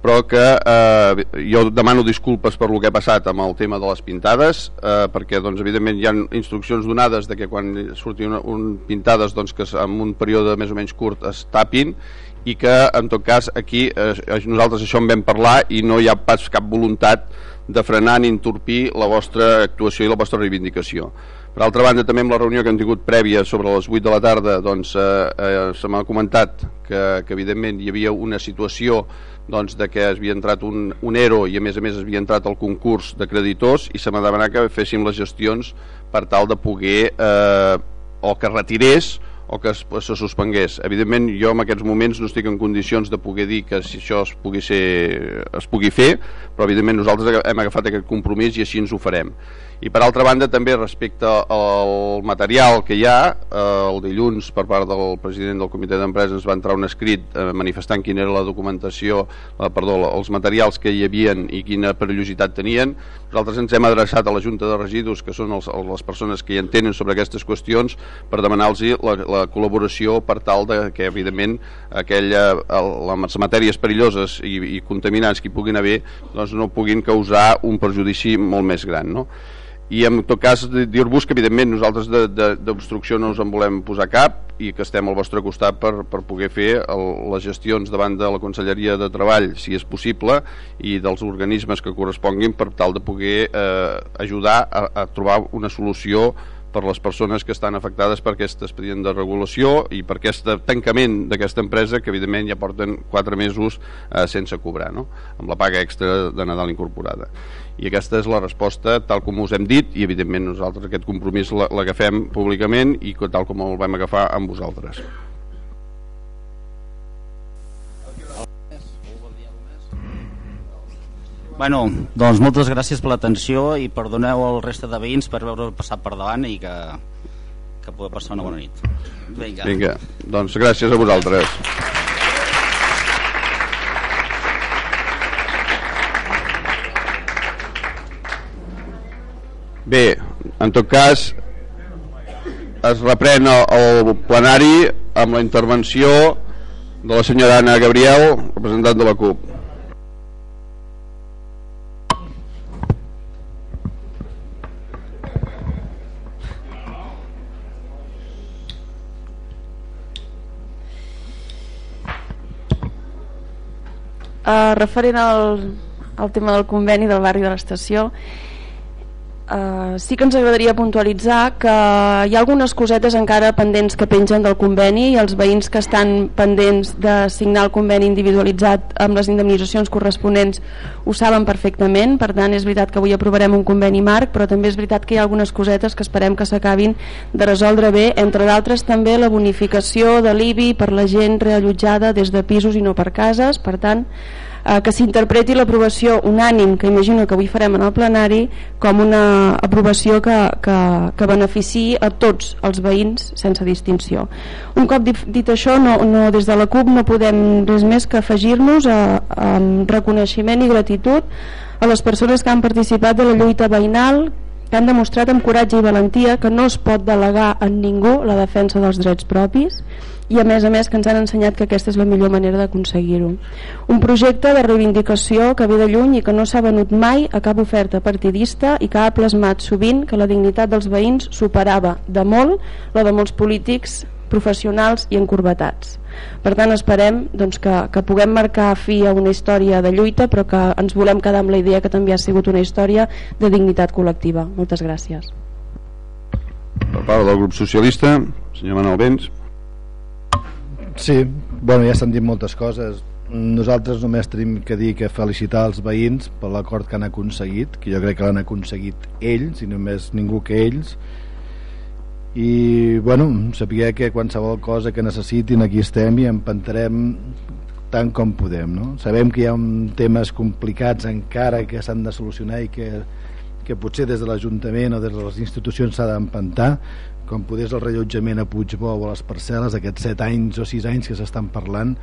però que eh, jo demano disculpes per lo que ha passat amb el tema de les pintades, eh, perquè, doncs, evidentment, hi ha instruccions donades de que quan surtin un, un pintades doncs, que en un període més o menys curt es tapin i que en tot cas aquí eh, nosaltres això en vam parlar i no hi ha pas cap voluntat de frenar ni entorpir la vostra actuació i la vostra reivindicació. Per altra banda, també amb la reunió que hem tingut prèvia sobre les 8 de la tarda, doncs eh, eh, se m'ha comentat que, que evidentment hi havia una situació doncs, de que havia entrat un, un ERO i a més a més havia entrat el concurs de creditors i se m'ha demanat que féssim les gestions per tal de poder eh, o que retirés o que es, se suspengués. Evidentment, jo en aquests moments no estic en condicions de poder dir que si això es pugui, ser, es pugui fer, però evidentment nosaltres hem agafat aquest compromís i així ens ho farem i per altra banda també respecte al material que hi ha eh, el dilluns per part del president del comitè d'empresa ens va entrar un escrit eh, manifestant quina era la documentació eh, perdó, els materials que hi havien i quina perillositat tenien nosaltres ens hem adreçat a la Junta de Residus que són els, les persones que hi entenen sobre aquestes qüestions per demanar-los la, la col·laboració per tal de que evidentment aquella, les matèries perilloses i, i contaminants que hi puguin haver doncs no puguin causar un perjudici molt més gran no? I en tot cas dir-vos que evidentment nosaltres d'obstrucció no us en volem posar cap i que estem al vostre costat per, per poder fer el, les gestions davant de la Conselleria de Treball si és possible i dels organismes que corresponguin per tal de poder eh, ajudar a, a trobar una solució per les persones que estan afectades per aquest expedient de regulació i per aquest tancament d'aquesta empresa que evidentment ja porten 4 mesos eh, sense cobrar, no? amb la paga extra de Nadal incorporada i aquesta és la resposta tal com us hem dit i evidentment nosaltres aquest compromís l'agafem públicament i tal com el vam agafar amb vosaltres Bueno, doncs moltes gràcies per l'atenció i perdoneu el resta de veïns per veure passat per davant i que, que pugui passar una bona nit. Vinga. Vinga, doncs gràcies a vosaltres. Bé, en tot cas es reprèn el, plenari amb la intervenció de la senyora Anna Gabriel, representant de la CUP. Uh, referent al, al tema del conveni del barri de l'estació Uh, sí que ens agradaria puntualitzar que hi ha algunes cosetes encara pendents que pengen del conveni i els veïns que estan pendents de signar el conveni individualitzat amb les indemnitzacions corresponents ho saben perfectament, per tant és veritat que avui aprovarem un conveni marc però també és veritat que hi ha algunes cosetes que esperem que s'acabin de resoldre bé, entre d'altres també la bonificació de l'IBI per la gent reallotjada des de pisos i no per cases, per tant eh, que s'interpreti l'aprovació unànim que imagino que avui farem en el plenari com una aprovació que, que, que benefici a tots els veïns sense distinció. Un cop dit, això, no, no, des de la CUP no podem res més que afegir-nos amb reconeixement i gratitud a les persones que han participat de la lluita veïnal que han demostrat amb coratge i valentia que no es pot delegar en ningú la defensa dels drets propis i a més a més que ens han ensenyat que aquesta és la millor manera d'aconseguir-ho. Un projecte de reivindicació que ve de lluny i que no s'ha venut mai a cap oferta partidista i que ha plasmat sovint que la dignitat dels veïns superava de molt la de molts polítics professionals i encurbatats. Per tant, esperem doncs, que, que puguem marcar fi a una història de lluita, però que ens volem quedar amb la idea que també ha sigut una història de dignitat col·lectiva. Moltes gràcies. Per part del grup socialista, senyor Manuel Vents. Sí, bueno, ja s'han dit moltes coses. Nosaltres només tenim que dir que felicitar els veïns per l'acord que han aconseguit, que jo crec que l'han aconseguit ells i només ningú que ells, i bueno, sabia que qualsevol cosa que necessitin aquí estem i empantarem tant com podem no? sabem que hi ha temes complicats encara que s'han de solucionar i que, que potser des de l'Ajuntament o des de les institucions s'ha d'empantar com podés el rellotjament a Puigbou o a les parcel·les aquests 7 anys o 6 anys que s'estan parlant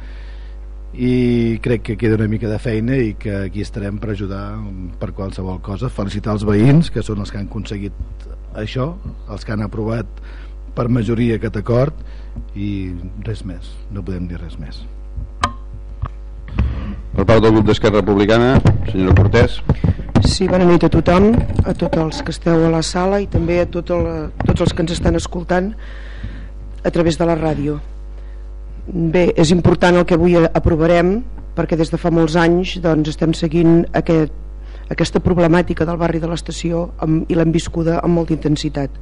i crec que queda una mica de feina i que aquí estarem per ajudar per qualsevol cosa. Felicitar els veïns que són els que han aconseguit això els que han aprovat per majoria aquest acord i res més, no podem dir res més. Per part del grup d'Esquerra Republicana senyora Cortés. Sí, bona nit a tothom, a tots els que esteu a la sala i també a tot el, tots els que ens estan escoltant a través de la ràdio Bé, és important el que avui aprovarem perquè des de fa molts anys doncs, estem seguint aquest, aquesta problemàtica del barri de l'estació i l'hem viscuda amb molta intensitat.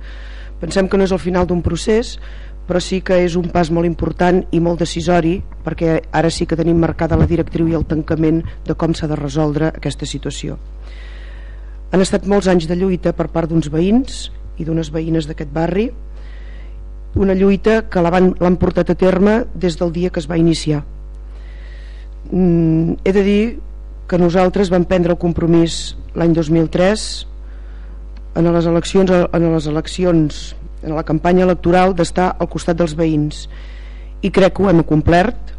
Pensem que no és el final d'un procés, però sí que és un pas molt important i molt decisori perquè ara sí que tenim marcada la directriu i el tancament de com s'ha de resoldre aquesta situació. Han estat molts anys de lluita per part d'uns veïns i d'unes veïnes d'aquest barri una lluita que l'han portat a terme des del dia que es va iniciar. Mm, he de dir que nosaltres vam prendre el compromís l'any 2003 en les eleccions en les eleccions en la campanya electoral d'estar al costat dels veïns i crec que ho hem complert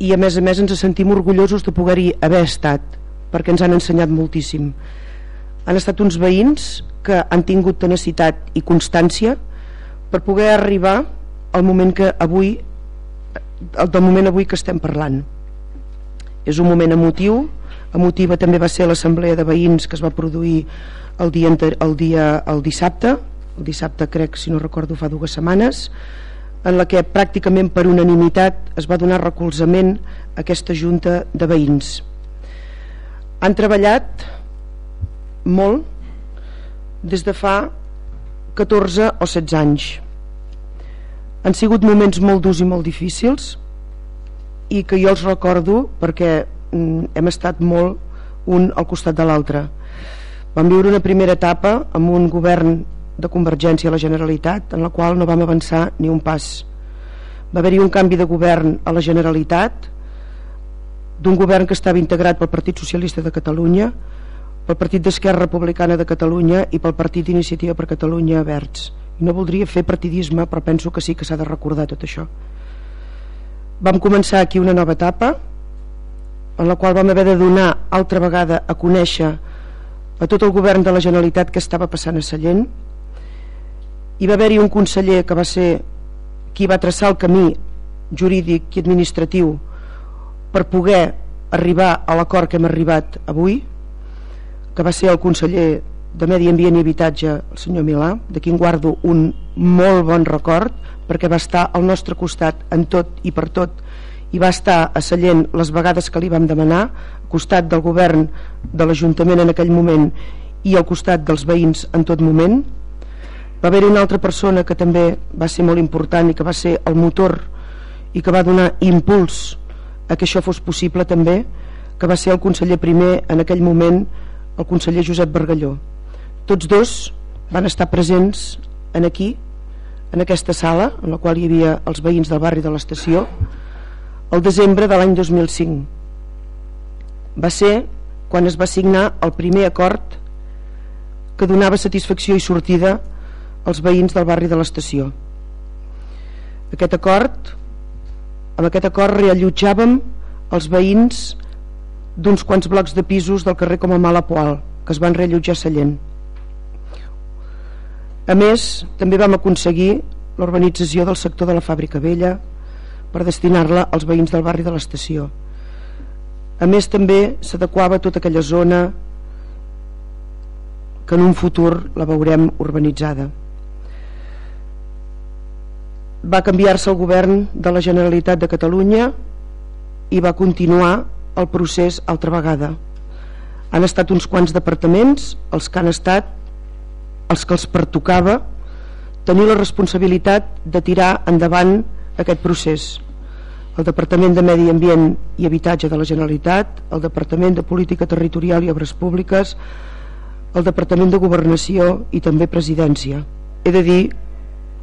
i a més a més ens sentim orgullosos de poder-hi haver estat perquè ens han ensenyat moltíssim han estat uns veïns que han tingut tenacitat i constància per poder arribar al moment que avui del moment avui que estem parlant. És un moment emotiu emotiva també va ser l'assemblea de veïns que es va produir el dia, el dia el dissabte el dissabte crec si no recordo fa dues setmanes en la que pràcticament per unanimitat es va donar recolzament a aquesta junta de veïns. Han treballat molt des de fa 14 o 16 anys. Han sigut moments molt durs i molt difícils i que jo els recordo perquè mm, hem estat molt un al costat de l'altre. Vam viure una primera etapa amb un govern de Convergència a la Generalitat en la qual no vam avançar ni un pas. Va haver-hi un canvi de govern a la Generalitat d'un govern que estava integrat pel Partit Socialista de Catalunya pel Partit d'Esquerra Republicana de Catalunya i pel Partit d'Iniciativa per Catalunya Verds. No voldria fer partidisme, però penso que sí que s'ha de recordar tot això. Vam començar aquí una nova etapa, en la qual vam haver de donar altra vegada a conèixer a tot el govern de la Generalitat que estava passant a Sallent. Hi va haver-hi un conseller que va ser qui va traçar el camí jurídic i administratiu per poder arribar a l'acord que hem arribat avui, que va ser el conseller de Medi Ambient i Habitatge, el senyor Milà, de qui guardo un molt bon record, perquè va estar al nostre costat en tot i per tot, i va estar a Sallent les vegades que li vam demanar, al costat del govern de l'Ajuntament en aquell moment i al costat dels veïns en tot moment. Va haver una altra persona que també va ser molt important i que va ser el motor i que va donar impuls a que això fos possible també, que va ser el conseller primer en aquell moment el conseller Josep Bargalló. Tots dos van estar presents en aquí, en aquesta sala, en la qual hi havia els veïns del barri de l'estació, el desembre de l'any 2005. Va ser quan es va signar el primer acord que donava satisfacció i sortida als veïns del barri de l'estació. Aquest acord, amb aquest acord reallotjàvem els veïns d'uns quants blocs de pisos del carrer com a Malapoal, que es van reallotjar a Sallent. A més, també vam aconseguir l'urbanització del sector de la fàbrica vella per destinar-la als veïns del barri de l'estació. A més, també s'adequava tota aquella zona que en un futur la veurem urbanitzada. Va canviar-se el govern de la Generalitat de Catalunya i va continuar el procés altra vegada. Han estat uns quants departaments els que han estat els que els pertocava tenir la responsabilitat de tirar endavant aquest procés. El Departament de Medi Ambient i Habitatge de la Generalitat, el Departament de Política Territorial i Obres Públiques, el Departament de Governació i també Presidència. He de dir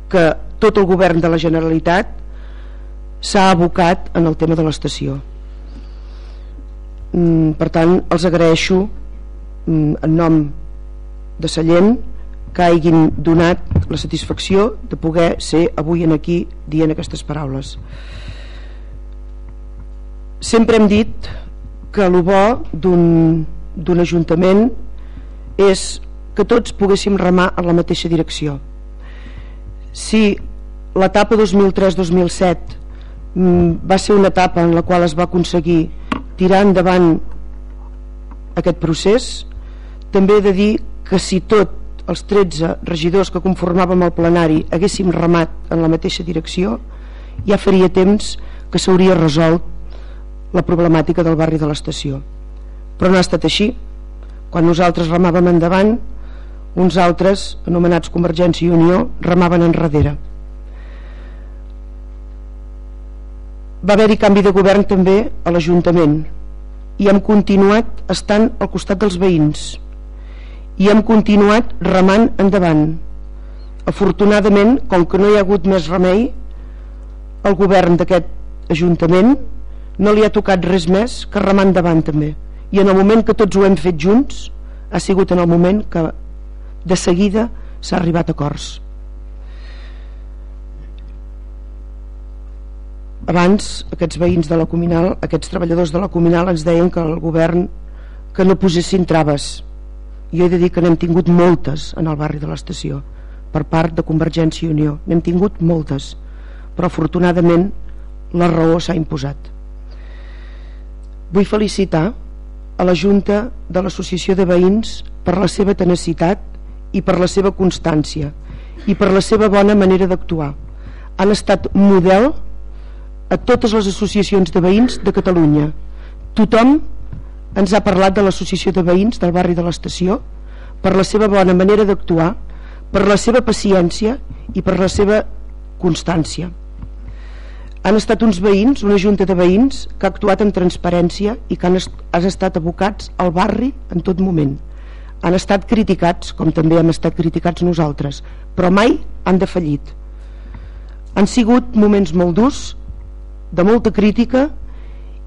que tot el govern de la Generalitat s'ha abocat en el tema de l'estació mm, per tant els agraeixo mm, en nom de Sallent que hagin donat la satisfacció de poder ser avui en aquí dient aquestes paraules. Sempre hem dit que el bo d'un ajuntament és que tots poguéssim remar en la mateixa direcció. Si l'etapa 2003-2007 mm, va ser una etapa en la qual es va aconseguir tirar endavant aquest procés també he de dir que si tot els 13 regidors que conformàvem el plenari haguéssim remat en la mateixa direcció ja faria temps que s'hauria resolt la problemàtica del barri de l'estació. Però no ha estat així. Quan nosaltres remàvem endavant uns altres anomenats Convergència i Unió remaven enrere va haver-hi canvi de govern també a l'Ajuntament i hem continuat estant al costat dels veïns. I hem continuat remant endavant. Afortunadament com que no hi ha hagut més remei el govern d'aquest Ajuntament no li ha tocat res més que remar endavant també. I en el moment que tots ho hem fet junts ha sigut en el moment que de seguida s'ha arribat a acords abans aquests veïns de la Comunal aquests treballadors de la Comunal ens deien que el govern que no posessin traves. Jo he de dir que n'hem tingut moltes en el barri de l'estació per part de Convergència i Unió. N'hem tingut moltes però afortunadament la raó s'ha imposat. Vull felicitar a la Junta de l'Associació de Veïns per la seva tenacitat i per la seva constància i per la seva bona manera d'actuar. Han estat model a totes les associacions de veïns de Catalunya. Tothom ens ha parlat de l'associació de veïns del barri de l'estació per la seva bona manera d'actuar, per la seva paciència i per la seva constància. Han estat uns veïns, una junta de veïns, que ha actuat amb transparència i que han, han estat abocats al barri en tot moment. Han estat criticats, com també hem estat criticats nosaltres, però mai han defallit. Han sigut moments molt durs, de molta crítica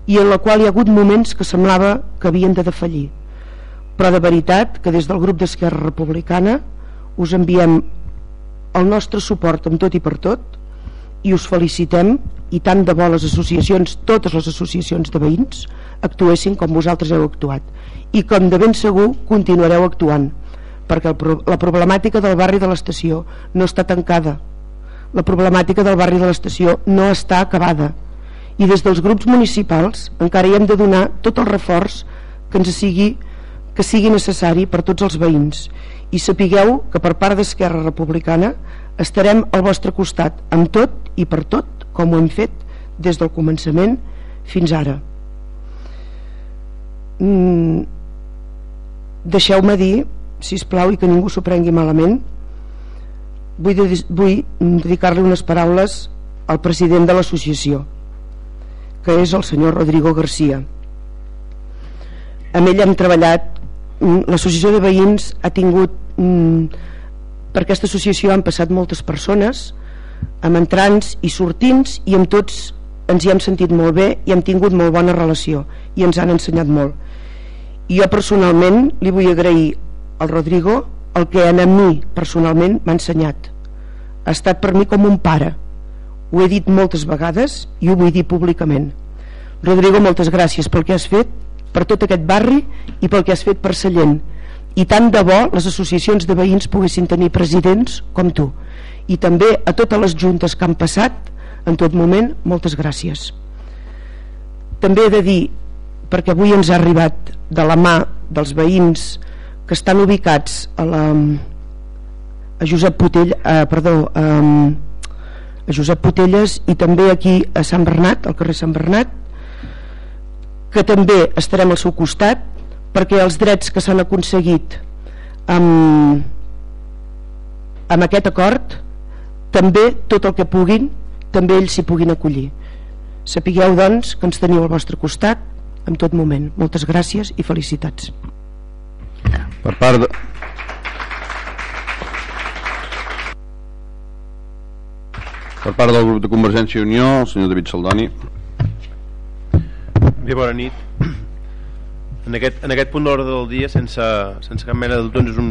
i en la qual hi ha hagut moments que semblava que havien de defallir. Però de veritat que des del grup d'Esquerra Republicana us enviem el nostre suport amb tot i per tot i us felicitem i tant de bo les associacions, totes les associacions de veïns actuessin com vosaltres heu actuat. I com de ben segur continuareu actuant perquè la problemàtica del barri de l'estació no està tancada. La problemàtica del barri de l'estació no està acabada i des dels grups municipals encara hi hem de donar tot el reforç que ens sigui que sigui necessari per tots els veïns. I sapigueu que per part d'Esquerra Republicana estarem al vostre costat amb tot i per tot com ho hem fet des del començament fins ara. Mm, deixeu-me dir si us plau i que ningú s'ho prengui malament vull, de, vull dedicar-li unes paraules al president de l'associació que és el senyor Rodrigo Garcia. Amb ell hem treballat mm, l'associació de veïns ha tingut mm, per aquesta associació han passat moltes persones amb entrants i sortins i amb tots ens hi hem sentit molt bé i hem tingut molt bona relació i ens han ensenyat molt. I jo personalment li vull agrair al Rodrigo el que a mi personalment m'ha ensenyat. Ha estat per mi com un pare ho he dit moltes vegades i ho vull dir públicament. Rodrigo, moltes gràcies pel que has fet per tot aquest barri i pel que has fet per Sallent. I tant de bo les associacions de veïns poguessin tenir presidents com tu. I també a totes les juntes que han passat en tot moment, moltes gràcies. També he de dir perquè avui ens ha arribat de la mà dels veïns que estan ubicats a la a Josep Potell eh, perdó eh, a Josep Potelles i també aquí a Sant Bernat, al carrer Sant Bernat que també estarem al seu costat perquè els drets que s'han aconseguit amb, amb aquest acord també tot el que puguin també ells s'hi puguin acollir. Sapigueu doncs que ens teniu al vostre costat en tot moment. Moltes gràcies i felicitats. Per part de, Per part del grup de Convergència i Unió, el senyor David Saldoni. Bé, bona nit. En aquest, en aquest punt d'ordre del dia, sense, sense cap mena de dubte, és un,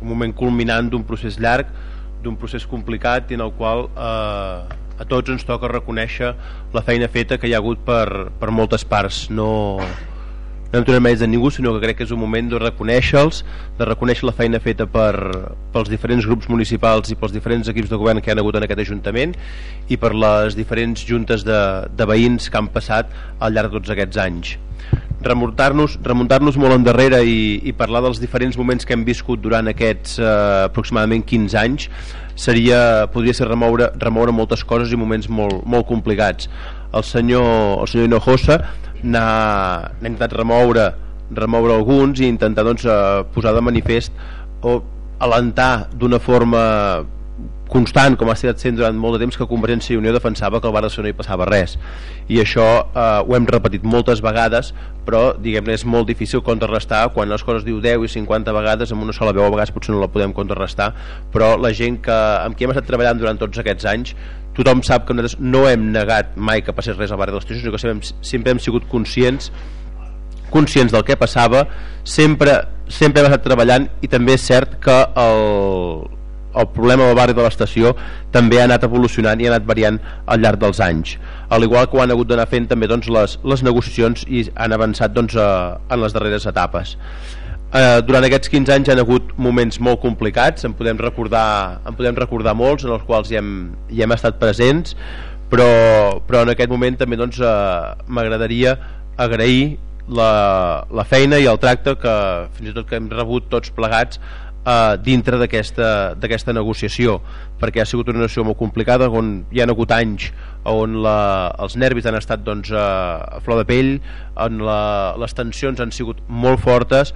un moment culminant d'un procés llarg, d'un procés complicat i en el qual eh, a tots ens toca reconèixer la feina feta que hi ha hagut per, per moltes parts. No, no em tornem de ningú, sinó que crec que és un moment de reconèixer-los, de reconèixer la feina feta per, pels diferents grups municipals i pels diferents equips de govern que han hagut en aquest Ajuntament i per les diferents juntes de, de veïns que han passat al llarg de tots aquests anys. Remuntar-nos remuntar, molt endarrere i, i parlar dels diferents moments que hem viscut durant aquests eh, aproximadament 15 anys seria, podria ser remoure, remoure moltes coses i moments molt, molt complicats. El senyor, el senyor Hinojosa n'ha intentat remoure remoure alguns i intentar doncs, eh, posar de manifest o alentar d'una forma constant, com ha estat sent durant molt de temps, que Convergència i Unió defensava que al no hi passava res. I això eh, ho hem repetit moltes vegades, però diguem-ne és molt difícil contrarrestar quan les coses diu 10 i 50 vegades amb una sola veu, a vegades potser no la podem contrarrestar, però la gent que, amb qui hem estat treballant durant tots aquests anys tothom sap que nosaltres no hem negat mai que passés res al barri de l'estació, sinó que sempre, sempre hem sigut conscients conscients del que passava sempre, sempre hem estat treballant i també és cert que el, el problema del barri de l'estació també ha anat evolucionant i ha anat variant al llarg dels anys. Al igual que ho han hagut d'anar fent també doncs, les, les negociacions i han avançat doncs, a, en les darreres etapes. Eh, durant aquests 15 anys han hagut moments molt complicats, en podem recordar, en podem recordar molts, en els quals hi hem, hi hem estat presents, però, però en aquest moment també doncs, eh, m'agradaria agrair la, la feina i el tracte que fins i tot que hem rebut tots plegats eh, dintre d'aquesta negociació perquè ha sigut una negociació molt complicada on hi ha hagut anys on la, els nervis han estat doncs, a flor de pell on la, les tensions han sigut molt fortes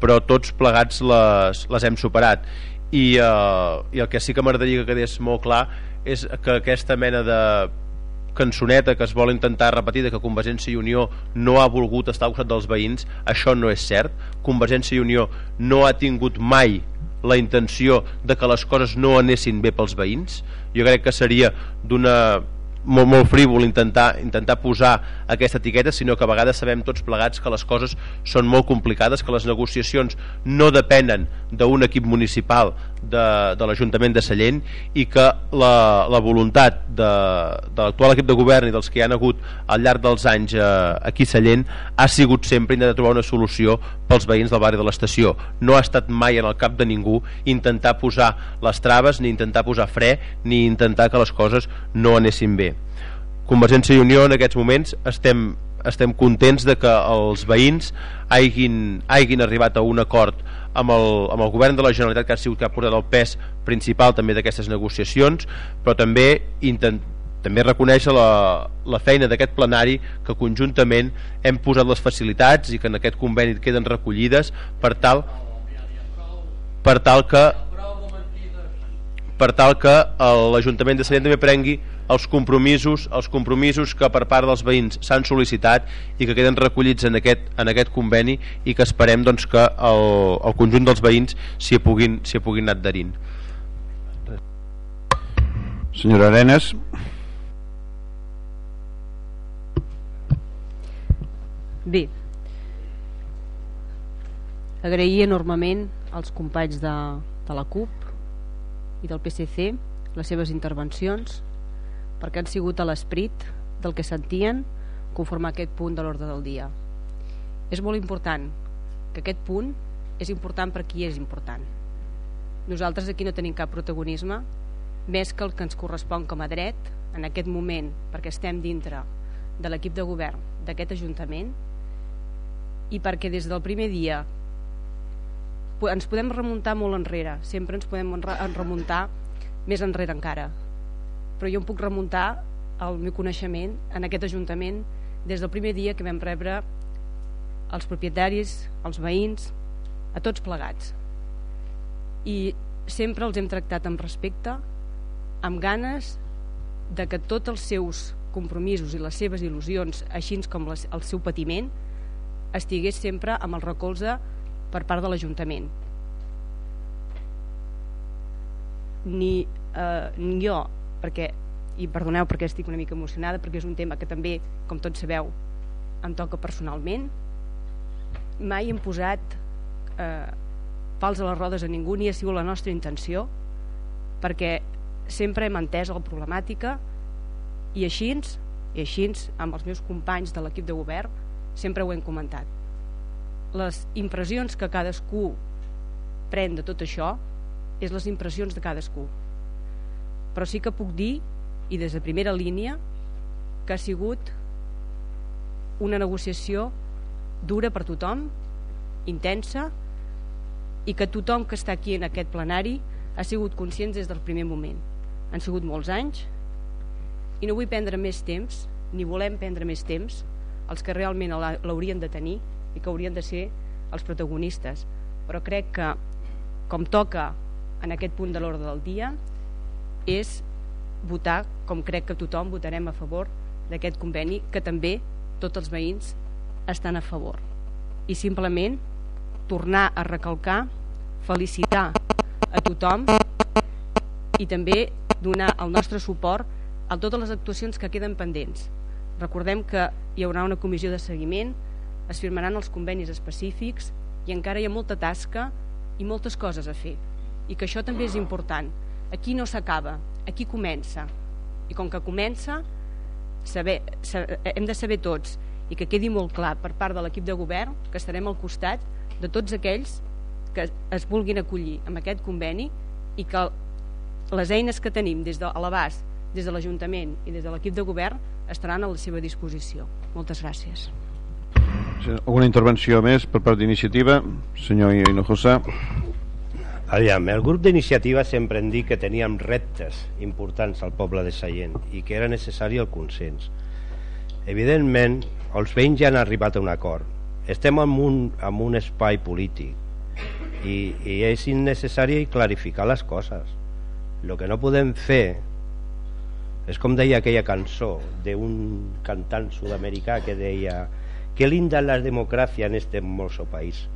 però tots plegats les, les hem superat. I, eh, i el que sí que m'agradaria que quedés molt clar és que aquesta mena de cançoneta que es vol intentar repetir de que Convergència i Unió no ha volgut estar al costat dels veïns, això no és cert. Convergència i Unió no ha tingut mai la intenció de que les coses no anessin bé pels veïns. Jo crec que seria d'una molt, molt frívol intentar, intentar posar aquesta etiqueta, sinó que a vegades sabem tots plegats que les coses són molt complicades, que les negociacions no depenen d'un equip municipal de, de l'Ajuntament de Sallent i que la, la voluntat de, de l'actual equip de govern i dels que hi han hagut al llarg dels anys eh, aquí a Sallent ha sigut sempre de trobar una solució pels veïns del barri de l'estació. No ha estat mai en el cap de ningú intentar posar les traves, ni intentar posar fre, ni intentar que les coses no anessin bé. Convergència i Unió en aquests moments estem, estem contents de que els veïns hagin, hagin arribat a un acord amb el, amb el govern de la Generalitat que ha sigut que ha portat el pes principal també d'aquestes negociacions però també intent, també reconèixer la, la feina d'aquest plenari que conjuntament hem posat les facilitats i que en aquest conveni queden recollides per tal per tal que per tal que l'Ajuntament de Sallent també prengui els compromisos, els compromisos que per part dels veïns s'han sol·licitat i que queden recollits en aquest, en aquest conveni i que esperem doncs, que el, el conjunt dels veïns s'hi puguin, puguin anar adherint. Senyora Arenas. Bé, agrair enormement als companys de, de la CUP i del PSC les seves intervencions perquè han sigut a l'esperit del que sentien conformar aquest punt de l'ordre del dia. És molt important que aquest punt és important per qui és important. Nosaltres aquí no tenim cap protagonisme més que el que ens correspon com a dret en aquest moment perquè estem dintre de l'equip de govern d'aquest Ajuntament i perquè des del primer dia ens podem remuntar molt enrere, sempre ens podem remuntar més enrere encara, però jo em puc remuntar al meu coneixement en aquest Ajuntament des del primer dia que vam rebre els propietaris, els veïns, a tots plegats. I sempre els hem tractat amb respecte, amb ganes de que tots els seus compromisos i les seves il·lusions, així com el seu patiment, estigués sempre amb el recolze per part de l'Ajuntament. Ni, eh, ni jo perquè i perdoneu perquè estic una mica emocionada perquè és un tema que també, com tots sabeu em toca personalment mai hem posat eh, pals a les rodes a ningú ni ha sigut la nostra intenció perquè sempre hem entès la problemàtica i així, i així amb els meus companys de l'equip de govern sempre ho hem comentat les impressions que cadascú pren de tot això és les impressions de cadascú. Però sí que puc dir i des de primera línia que ha sigut una negociació dura per tothom intensa i que tothom que està aquí en aquest plenari ha sigut conscient des del primer moment. Han sigut molts anys i no vull prendre més temps ni volem prendre més temps els que realment l'haurien de tenir i que haurien de ser els protagonistes. Però crec que com toca en aquest punt de l'ordre del dia és votar com crec que tothom votarem a favor d'aquest conveni que també tots els veïns estan a favor. I simplement tornar a recalcar felicitar a tothom i també donar el nostre suport a totes les actuacions que queden pendents. Recordem que hi haurà una comissió de seguiment es firmaran els convenis específics i encara hi ha molta tasca i moltes coses a fer i que això també és important aquí no s'acaba, aquí comença i com que comença saber, saber, hem de saber tots i que quedi molt clar per part de l'equip de govern que estarem al costat de tots aquells que es vulguin acollir amb aquest conveni i que les eines que tenim des de l'abast, des de l'Ajuntament i des de l'equip de govern estaran a la seva disposició. Moltes gràcies. Alguna intervenció més per part d'iniciativa? Senyor Hinojosa. Aviam, el grup d'iniciativa sempre hem dit que teníem reptes importants al poble de Sallent i que era necessari el consens. Evidentment, els veïns ja han arribat a un acord. Estem en un, en un espai polític i, i és innecessari clarificar les coses. El que no podem fer és com deia aquella cançó d'un cantant sud-americà que deia que linda la democracia en este hermoso país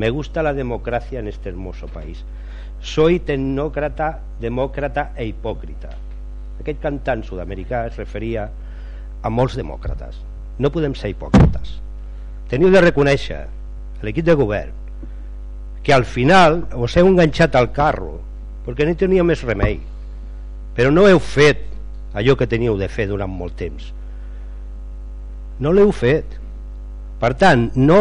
Me gusta la democracia en este hermoso país. Soy tecnòcrata, demòcrata e hipòcrita. Aquest cantant sud-americà es referia a molts demòcrates. No podem ser hipòcrites. Teniu de reconèixer, l'equip de govern, que al final us heu enganxat al carro perquè no tenia més remei. Però no heu fet allò que teníeu de fer durant molt temps. No l'heu fet per tant, no...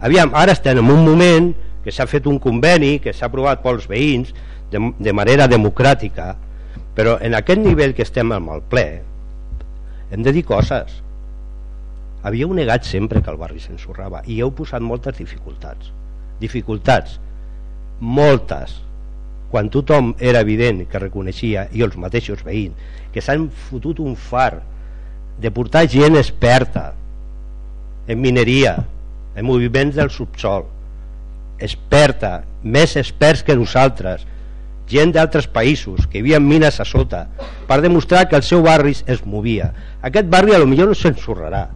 Aviam, ara estem en un moment que s'ha fet un conveni, que s'ha aprovat pels veïns de, de manera democràtica, però en aquest nivell que estem amb el ple hem de dir coses. Havíeu negat sempre que el barri s'ensorrava i heu posat moltes dificultats. Dificultats, moltes, quan tothom era evident que reconeixia, i els mateixos veïns, que s'han fotut un far de portar gent experta, en mineria, en moviments del subsol, experta, més experts que nosaltres, gent d'altres països que hi mines a sota, per demostrar que el seu barri es movia. Aquest barri a lo millor no s'ensorrarà,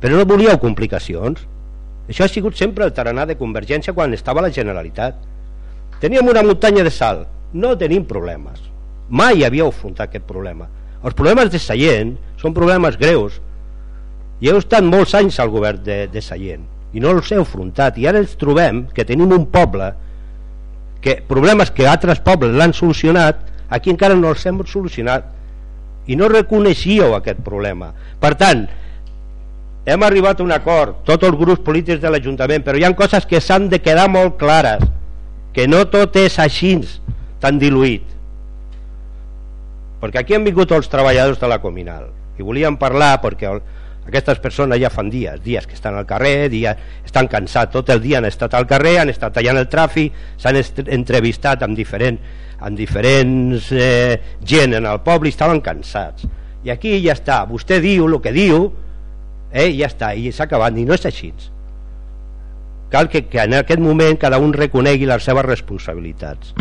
però no volíeu complicacions. Això ha sigut sempre el taranà de Convergència quan estava la Generalitat. Teníem una muntanya de sal, no tenim problemes. Mai havíeu afrontat aquest problema. Els problemes de Sallent són problemes greus, i heu estat molts anys al govern de, de Sallent i no els heu afrontat i ara ens trobem que tenim un poble que problemes que altres pobles l'han solucionat aquí encara no els hem solucionat i no reconeixíeu aquest problema. Per tant hem arribat a un acord tots els grups polítics de l'Ajuntament però hi ha coses que s'han de quedar molt clares que no tot és així tan diluït. Perquè aquí han vingut els treballadors de la Cominal i volíem parlar perquè aquestes persones ja fan dies, dies que estan al carrer, dies, estan cansats, tot el dia han estat al carrer, han estat tallant el tràfic, s'han entrevistat amb, diferent, amb diferents eh, gent en el poble i estaven cansats. I aquí ja està, vostè diu el que diu, eh, ja està, i s'ha acabat, i no és així. Cal que, que en aquest moment cada un reconegui les seves responsabilitats.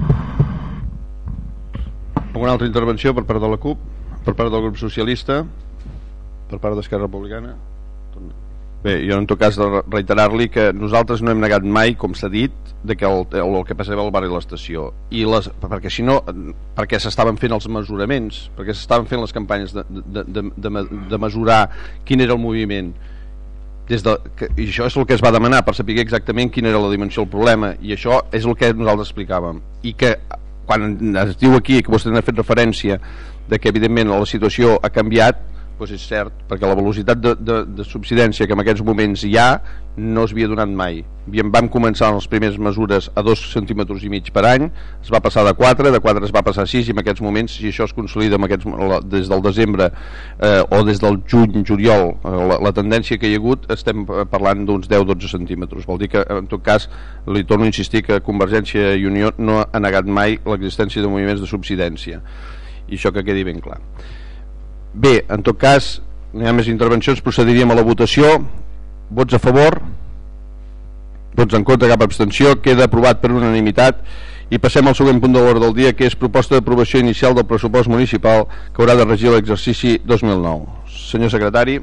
Alguna altra intervenció per part de la CUP? Per part del grup socialista? Per part d'Esquerra Republicana? Bé, jo en tot cas de reiterar-li que nosaltres no hem negat mai, com s'ha dit, de que el, el, el que passava al barri de l'estació. I les, perquè si no perquè s'estaven fent els mesuraments perquè s'estaven fent les campanyes de, de, de, de, de mesurar quin era el moviment. Des de, que, i això és el que es va demanar per saber exactament quina era la dimensió del problema i això és el que nosaltres explicàvem. I que quan es diu aquí que vostè ha fet referència de que evidentment la situació ha canviat doncs és cert, perquè la velocitat de, de, de subsidència que en aquests moments hi ha no es havia donat mai. Havíem, vam començar en les primeres mesures a 2 centímetres i mig per any, es va passar de 4, de 4 es va passar a 6 i en aquests moments, si això es consolida amb aquests, des del desembre eh, o des del juny, juliol, eh, la, la tendència que hi ha hagut, estem parlant d'uns 10-12 centímetres. Vol dir que, en tot cas, li torno a insistir que Convergència i Unió no ha negat mai l'existència de moviments de subsidència. I això que quedi ben clar. Bé, en tot cas, no hi ha més intervencions, procediríem a la votació. Vots a favor? Vots en contra, cap abstenció. Queda aprovat per unanimitat. I passem al següent punt de l'ordre del dia, que és proposta d'aprovació inicial del pressupost municipal que haurà de regir l'exercici 2009. Senyor secretari.